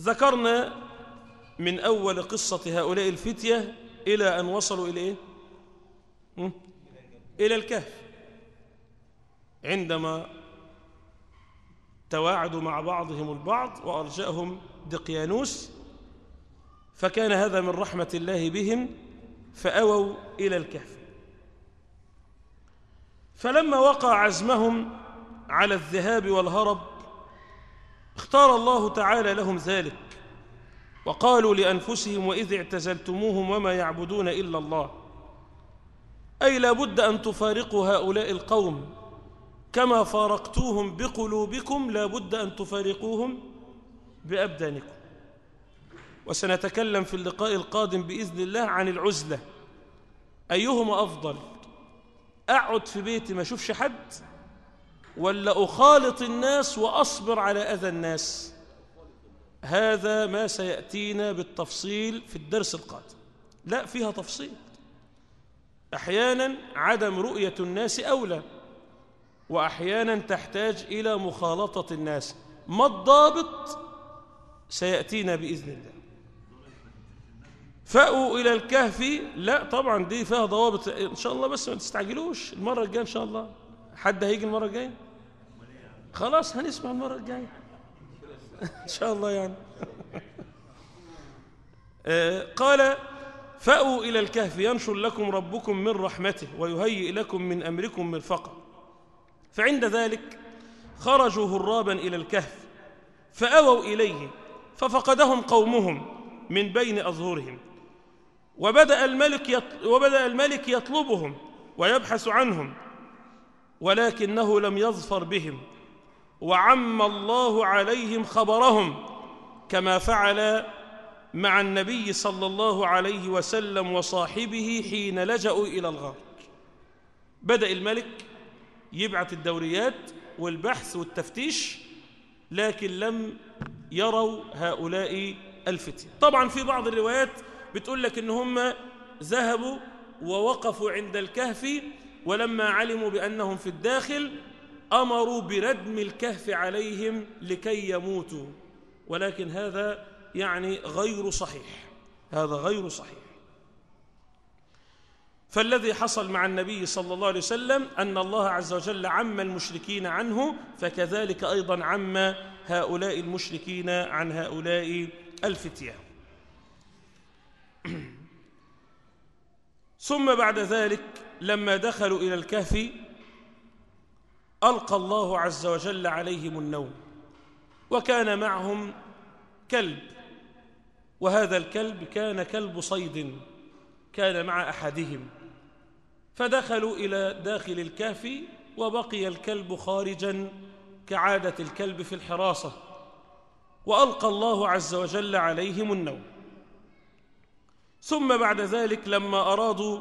ذكرنا من أول قصة هؤلاء الفتية إلى أن وصلوا إلى إيه؟ إلى الكهف. عندما تواعدوا مع بعضهم البعض وأرجأهم دقيانوس فكان هذا من رحمة الله بهم فأووا إلى الكهف. فلما وقع عزمهم على الذهاب والهرب اختار الله تعالى لهم ذلك وقالوا لأنفسهم وإذ اعتزلتموهم وما يعبدون إلا الله. أي لا بد أن تفارقوا هؤلاء القوم كما فارقتوهم بقلوبكم لا بد أن تفارقوهم بأبدانكم. وسنتكلم في اللقاء القادم بإذن الله عن العزلة. أيهما أفضل؟ أقعد في بيتي ما أشوفش حد؟ ولا أخالط الناس وأصبر على أذى الناس. هذا ما سيأتينا بالتفصيل في الدرس القادم. لا فيها تفصيل. أحيانا عدم رؤية الناس أولى وأحيانا تحتاج إلى مخالطة الناس. ما الضابط؟ سيأتينا بإذن الله. فأووا إلى الكهف. لا طبعا دي فيها ضوابط إن شاء الله بس ما تستعجلوش. المرة الجاية إن شاء الله. حد هيجي المرة الجاية؟ خلاص هنسمع المرة الجاية. إن شاء الله يعني. آه، قال فأووا إلى الكهف ينشر لكم ربكم من رحمته ويهيئ لكم من أمركم مرفقا فعند ذلك خرجوا هرابا إلى الكهف فأووا إليه ففقدهم قومهم من بين أظهرهم. وبدأ الملك, يطل وبدأ الملك يطلبهم ويبحث عنهم ولكنه لم يظفر بهم. وعم الله عليهم خبرهم كما فعل مع النبي صلى الله عليه وسلم وصاحبه حين لجأوا إلى الغار بدأ الملك يبعث الدوريات والبحث والتفتيش لكن لم يروا هؤلاء الفتية. طبعا في بعض الروايات بتقول لك إن هم ذهبوا ووقفوا عند الكهف ولما علموا بأنهم في الداخل أمروا بردم الكهف عليهم لكي يموتوا ولكن هذا يعني غير صحيح. هذا غير صحيح. فالذي حصل مع النبي صلى الله عليه وسلم أن الله عز وجل عم المشركين عنه فكذلك أيضا عم هؤلاء المشركين عن هؤلاء الفتية. ثم بعد ذلك لما دخلوا إلى الكهف ألقى الله عز وجل عليهم النوم وكان معهم كلب وهذا الكلب كان كلب صيد كان مع أحدهم فدخلوا إلى داخل الكهف وبقي الكلب خارجا كعادة الكلب في الحراسة وألقى الله عز وجل عليهم النوم. ثم بعد ذلك لما أرادوا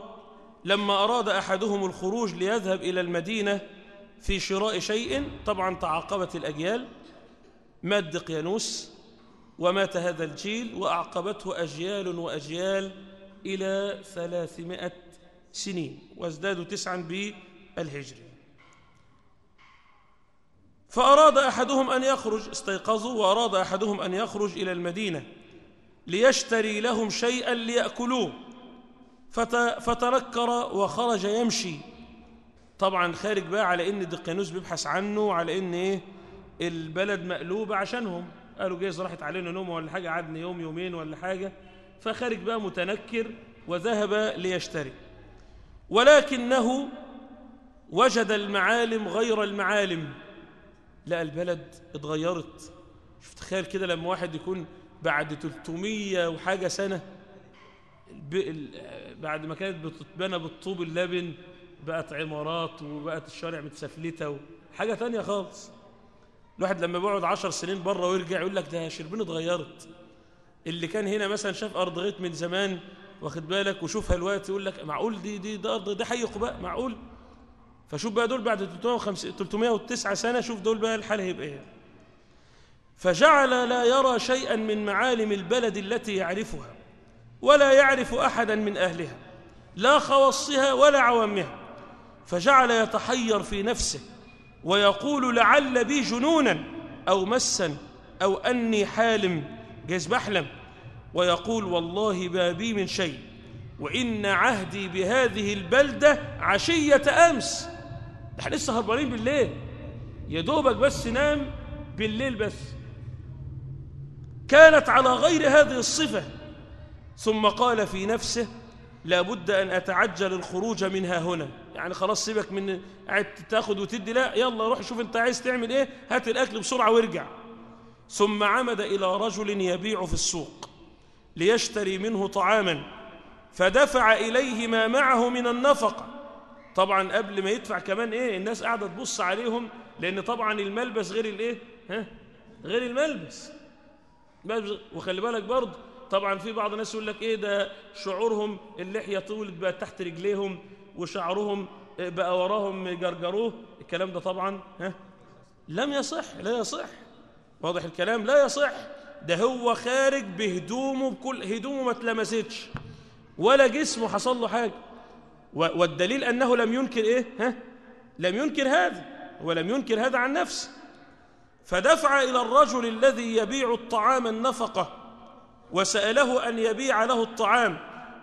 لما أراد أحدهم الخروج ليذهب إلى المدينة في شراء شيء طبعا تعاقبت الأجيال مات دقيانوس ومات هذا الجيل وأعقبته أجيال وأجيال إلى ثلاثمائة سنين وازدادوا تسعا بالهجر فأراد أحدهم أن يخرج استيقظوا وأراد أحدهم أن يخرج إلى المدينة ليشتري لهم شيئا ليأكلوه. فتنكر وخرج يمشي. طبعا خارج بقى على إن دقيانوس بيبحث عنه على إن إيه البلد مقلوبة عشانهم. قالوا جايز راحت علينا نوم ولا حاجة قعدنا يوم يومين ولا حاجة. فخارج بقى متنكر وذهب ليشتري. ولكنه وجد المعالم غير المعالم. لا البلد اتغيرت. شوف تخيل كده لما واحد يكون بعد 300 وحاجة سنة بعد ما كانت بتتبنى بالطوب اللبن بقت عمارات وبقت الشارع متسفلتة حاجة تانية خالص. الواحد لما بيقعد عشر سنين بره ويرجع يقول لك ده شربين اتغيرت. اللي كان هنا مثلا شاف أرض غيط من زمان واخد بالك؟ وشوفها الوقت يقول لك معقول دي دي ده أرض ده حي قباء معقول؟ فشوف بقى دول بعد 309 سنة شوف دول بقى الحال هيبقى إيه. فجعل لا يرى شيئا من معالم البلد التي يعرفها ولا يعرف أحدا من أهلها لا خواصها ولا عوامها. فجعل يتحير في نفسه ويقول لعل بي جنونا أو مسا أو أني حالم جايز بحلم ويقول والله ما بي من شيء وإن عهدي بهذه البلدة عشية أمس. إحنا لسه هربانين بالليل. يا دوبك بس نام بالليل بس. كانت على غير هذه الصفة. ثم قال في نفسه لابد أن أتعجل الخروج منها هنا. يعني خلاص سيبك من قاعد تاخد وتدي. لا يلا روح شوف أنت عايز تعمل إيه. هات الأكل بسرعة وارجع. ثم عمد إلى رجل يبيع في السوق ليشتري منه طعاما فدفع إليه ما معه من النفقة. طبعا قبل ما يدفع كمان إيه الناس قاعدة تبص عليهم لأن طبعا الملبس غير الإيه؟ ها؟ غير الملبس وخلي بالك برضه طبعا في بعض الناس يقول لك إيه ده شعورهم اللحية طولت بقى تحت رجليهم وشعرهم بقى وراهم جرجروه الكلام ده طبعا ها؟ لم يصح لا يصح. واضح الكلام؟ لا يصح. ده هو خارج بهدومه بكل هدومه ما اتلمستش ولا جسمه حصل له حاجة. والدليل أنه لم ينكر إيه؟ ها؟ لم ينكر هذا ولم ينكر هذا عن نفسه. فدفع إلى الرجل الذي يبيع الطعام النفقة وسأله أن يبيع له الطعام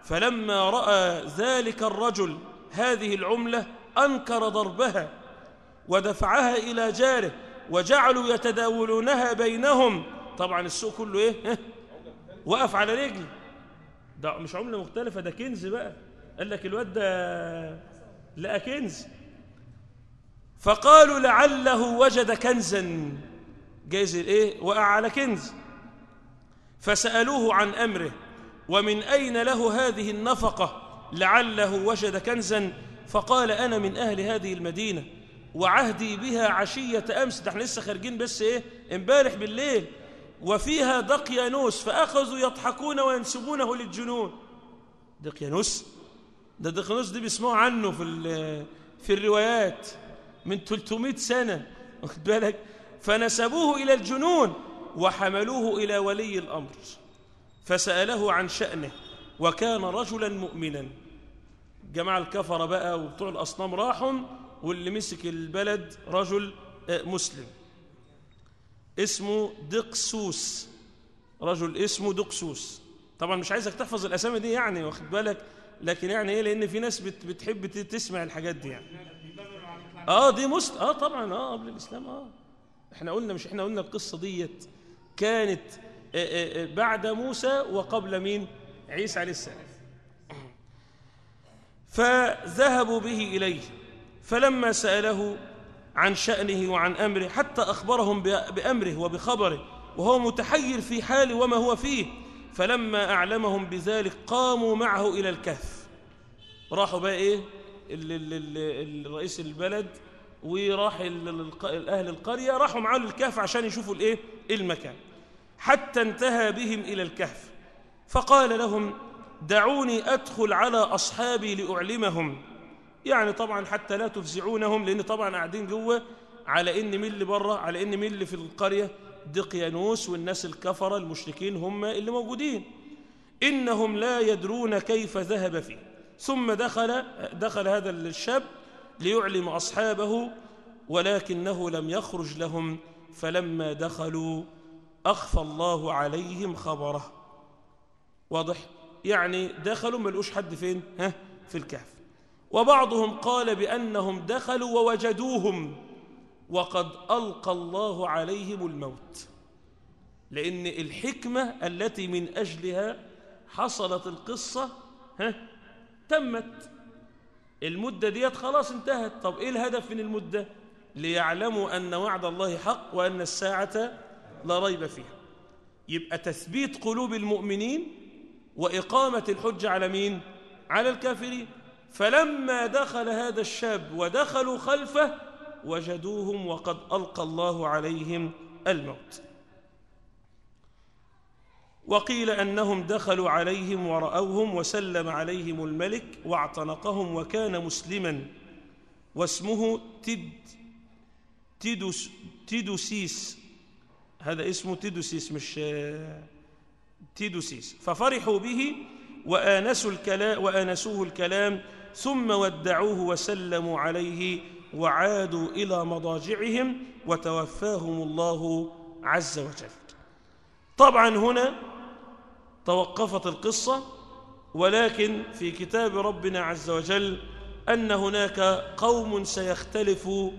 فلما رأى ذلك الرجل هذه العملة أنكر ضربها ودفعها إلى جاره وجعلوا يتداولونها بينهم. طبعا السوق كله إيه؟ وقف على رجل. ده مش عملة مختلفة ده كنز بقى. قال لك الواد ده لقى كنز. فقالوا لعله وجد كنزا. جايز إيه وقع على كنز. فسألوه عن أمره ومن أين له هذه النفقة؟ لعله وجد كنزا فقال أنا من أهل هذه المدينة وعهدي بها عشية أمس. ده إحنا لسه خارجين بس إيه؟ امبارح بالليل. وفيها دقيانوس فأخذوا يضحكون وينسبونه للجنون. دقيانوس؟ ده دقيانوس دي بيسمعوا عنه في في الروايات من 300 سنة واخد بالك؟ فنسبوه إلى الجنون. وحملوه إلى ولي الأمر فسأله عن شأنه وكان رجلا مؤمنا. جماعة الكفرة بقى وبتوع الأصنام راحوا واللي مسك البلد رجل مسلم. اسمه دقسوس رجل اسمه دقسوس. طبعا مش عايزك تحفظ الأسامي دي يعني واخد بالك؟ لكن يعني إيه؟ لأن في ناس بت بتحب تسمع الحاجات دي يعني. آه دي مسلم آه طبعا آه قبل الإسلام آه. إحنا قلنا مش إحنا قلنا القصة ديت. كانت آه آه بعد موسى وقبل مين؟ عيسى عليه السلام. فذهبوا به إليه فلما سأله عن شأنه وعن أمره حتى أخبرهم بأمره وبخبره وهو متحير في حاله وما هو فيه فلما أعلمهم بذلك قاموا معه إلى الكهف. راحوا بقى إيه؟ الرئيس البلد وراح أهل القرية راحوا معاه للكهف عشان يشوفوا الإيه؟ المكان. حتى انتهى بهم إلى الكهف. فقال لهم دعوني أدخل على أصحابي لأعلمهم. يعني طبعا حتى لا تفزعونهم لأن طبعا قاعدين جوه على إن مين اللي برة على إن مين اللي في القرية. دقيانوس والناس الكفرة المشركين هم اللي موجودين. إنهم لا يدرون كيف ذهب فيه. ثم دخل دخل هذا الشاب ليعلم أصحابه ولكنه لم يخرج لهم فلما دخلوا أخفى الله عليهم خبره. واضح؟ يعني دخلوا ما لقوش حد فين؟ ها؟ في الكهف. وبعضهم قال بأنهم دخلوا ووجدوهم وقد ألقى الله عليهم الموت. لأن الحكمة التي من أجلها حصلت القصة ها؟ تمت. المدة ديت خلاص انتهت. طب إيه الهدف من المدة؟ ليعلموا أن وعد الله حق وأن الساعة لا ريب فيها. يبقى تثبيت قلوب المؤمنين وإقامة الحجة على مين؟ على الكافرين. فلما دخل هذا الشاب ودخلوا خلفه وجدوهم وقد ألقى الله عليهم الموت. وقيل أنهم دخلوا عليهم ورأوهم وسلم عليهم الملك واعتنقهم وكان مسلما واسمه تد تدس تدسيس هذا اسمه تدسيس مش تيدوسيس ففرحوا به وآنسوا الكلام وآنسوه الكلام ثم ودعوه وسلموا عليه وعادوا إلى مضاجعهم وتوفاهم الله عز وجل. طبعا هنا توقفت القصة ولكن في كتاب ربنا عز وجل أن هناك قوم سيختلفوا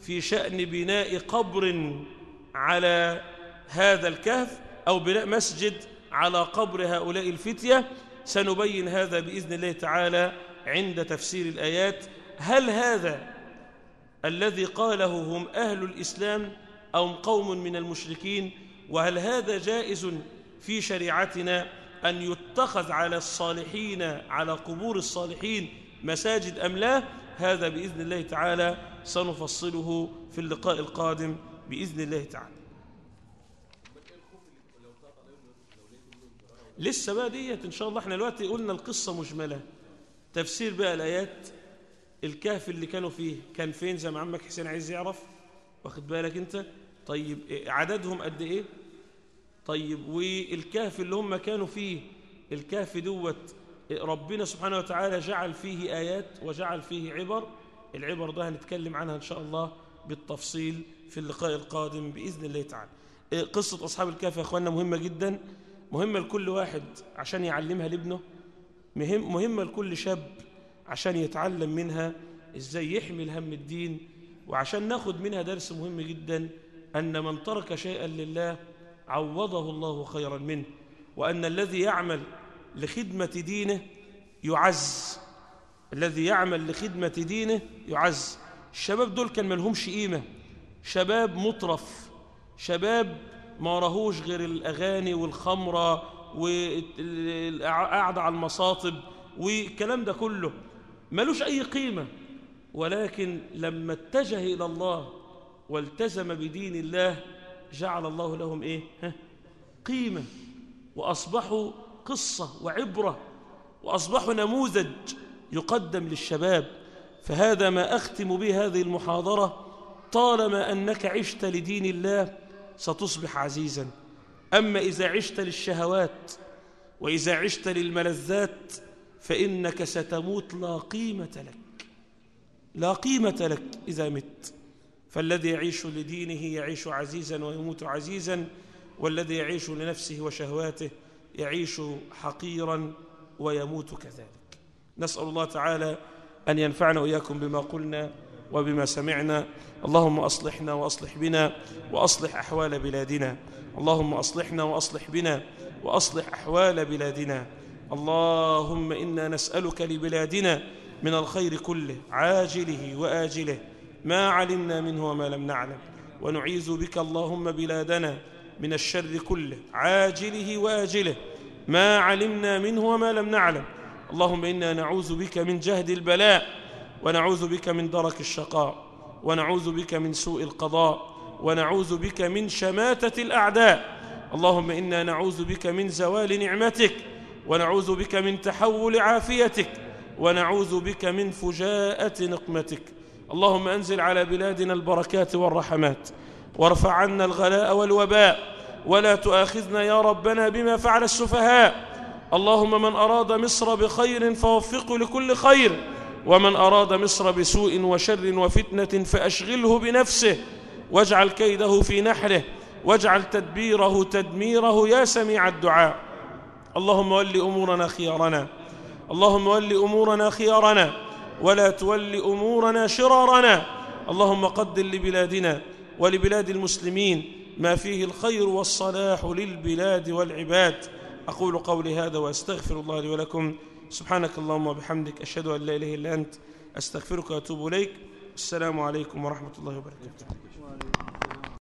في شأن بناء قبر على هذا الكهف أو بناء مسجد على قبر هؤلاء الفتية. سنبين هذا بإذن الله تعالى عند تفسير الآيات. هل هذا الذي قاله هم أهل الإسلام أو قوم من المشركين؟ وهل هذا جائز في شريعتنا أن يتخذ على الصالحين على قبور الصالحين مساجد أم لا؟ هذا بإذن الله تعالى سنفصله في اللقاء القادم بإذن الله تعالى. لسه بقى ديت إن شاء الله. إحنا دلوقتي قلنا القصة مجملة. تفسير بقى الآيات. الكهف اللي كانوا فيه كان فين؟ زي ما عمك حسين عايز يعرف. واخد بالك أنت؟ طيب عددهم قد إيه؟ طيب والكهف اللي هم كانوا فيه الكهف دوت ربنا سبحانه وتعالى جعل فيه آيات وجعل فيه عبر. العبر ده هنتكلم عنها إن شاء الله بالتفصيل في اللقاء القادم بإذن الله تعالى. قصة أصحاب الكهف يا إخواننا مهمة جدا. مهمة لكل واحد عشان يعلمها لابنه. مهم مهمة لكل شاب عشان يتعلم منها إزاي يحمل هم الدين. وعشان ناخد منها درس مهم جدا أن من ترك شيئا لله عوضه الله خيرا منه وأن الذي يعمل لخدمة دينه يعز الذي يعمل لخدمة دينه يعز. الشباب دول كان ملهمش قيمة. شباب مطرف شباب ما راهوش غير الأغاني والخمرة والقعدة على المصاطب والكلام ده كله. ملوش أي قيمة. ولكن لما اتجه إلى الله والتزم بدين الله جعل الله لهم إيه؟ قيمة. وأصبحوا قصة وعبرة. وأصبحوا نموذج يقدم للشباب. فهذا ما أختم به هذه المحاضرة. طالما أنك عشت لدين الله ستصبح عزيزا. أما إذا عشت للشهوات وإذا عشت للملذات فإنك ستموت لا قيمة لك. لا قيمة لك إذا مت. فالذي يعيش لدينه يعيش عزيزا ويموت عزيزا والذي يعيش لنفسه وشهواته يعيش حقيرا ويموت كذلك. نسأل الله تعالى أن ينفعنا وإياكم بما قلنا وبما سمعنا. اللهم أصلحنا وأصلح بنا وأصلح أحوال بلادنا. اللهم أصلحنا وأصلح بنا وأصلح أحوال بلادنا. اللهم إنا نسألك لبلادنا من الخير كله عاجله وآجله. ما علمنا منه وما لم نعلم. ونعيذ بك اللهم بلادنا من الشر كله عاجله وآجله. ما علمنا منه وما لم نعلم. اللهم إنا نعوذ بك من جهد البلاء ونعوذ بك من درك الشقاء ونعوذ بك من سوء القضاء ونعوذ بك من شماتة الأعداء. اللهم إنا نعوذ بك من زوال نعمتك ونعوذ بك من تحول عافيتك ونعوذ بك من فجاءة نقمتك. اللهم أنزل على بلادنا البركات والرحمات وارفع عنا الغلاء والوباء ولا تؤاخذنا يا ربنا بما فعل السفهاء اللهم من أراد مصر بخير فوفقه لكل خير ومن أراد مصر بسوء وشر وفتنة فأشغله بنفسه واجعل كيده في نحره واجعل تدبيره تدميره يا سميع الدعاء اللهم ول أمورنا خيارنا اللهم ول أمورنا خيارنا ولا تول أمورنا شرارنا. اللهم قدر لبلادنا ولبلاد المسلمين ما فيه الخير والصلاح للبلاد والعباد. أقول قولي هذا وأستغفر الله لي ولكم. سبحانك اللهم وبحمدك. أشهد أن لا إله إلا أنت. أستغفرك وأتوب إليك. السلام عليكم ورحمة الله وبركاته.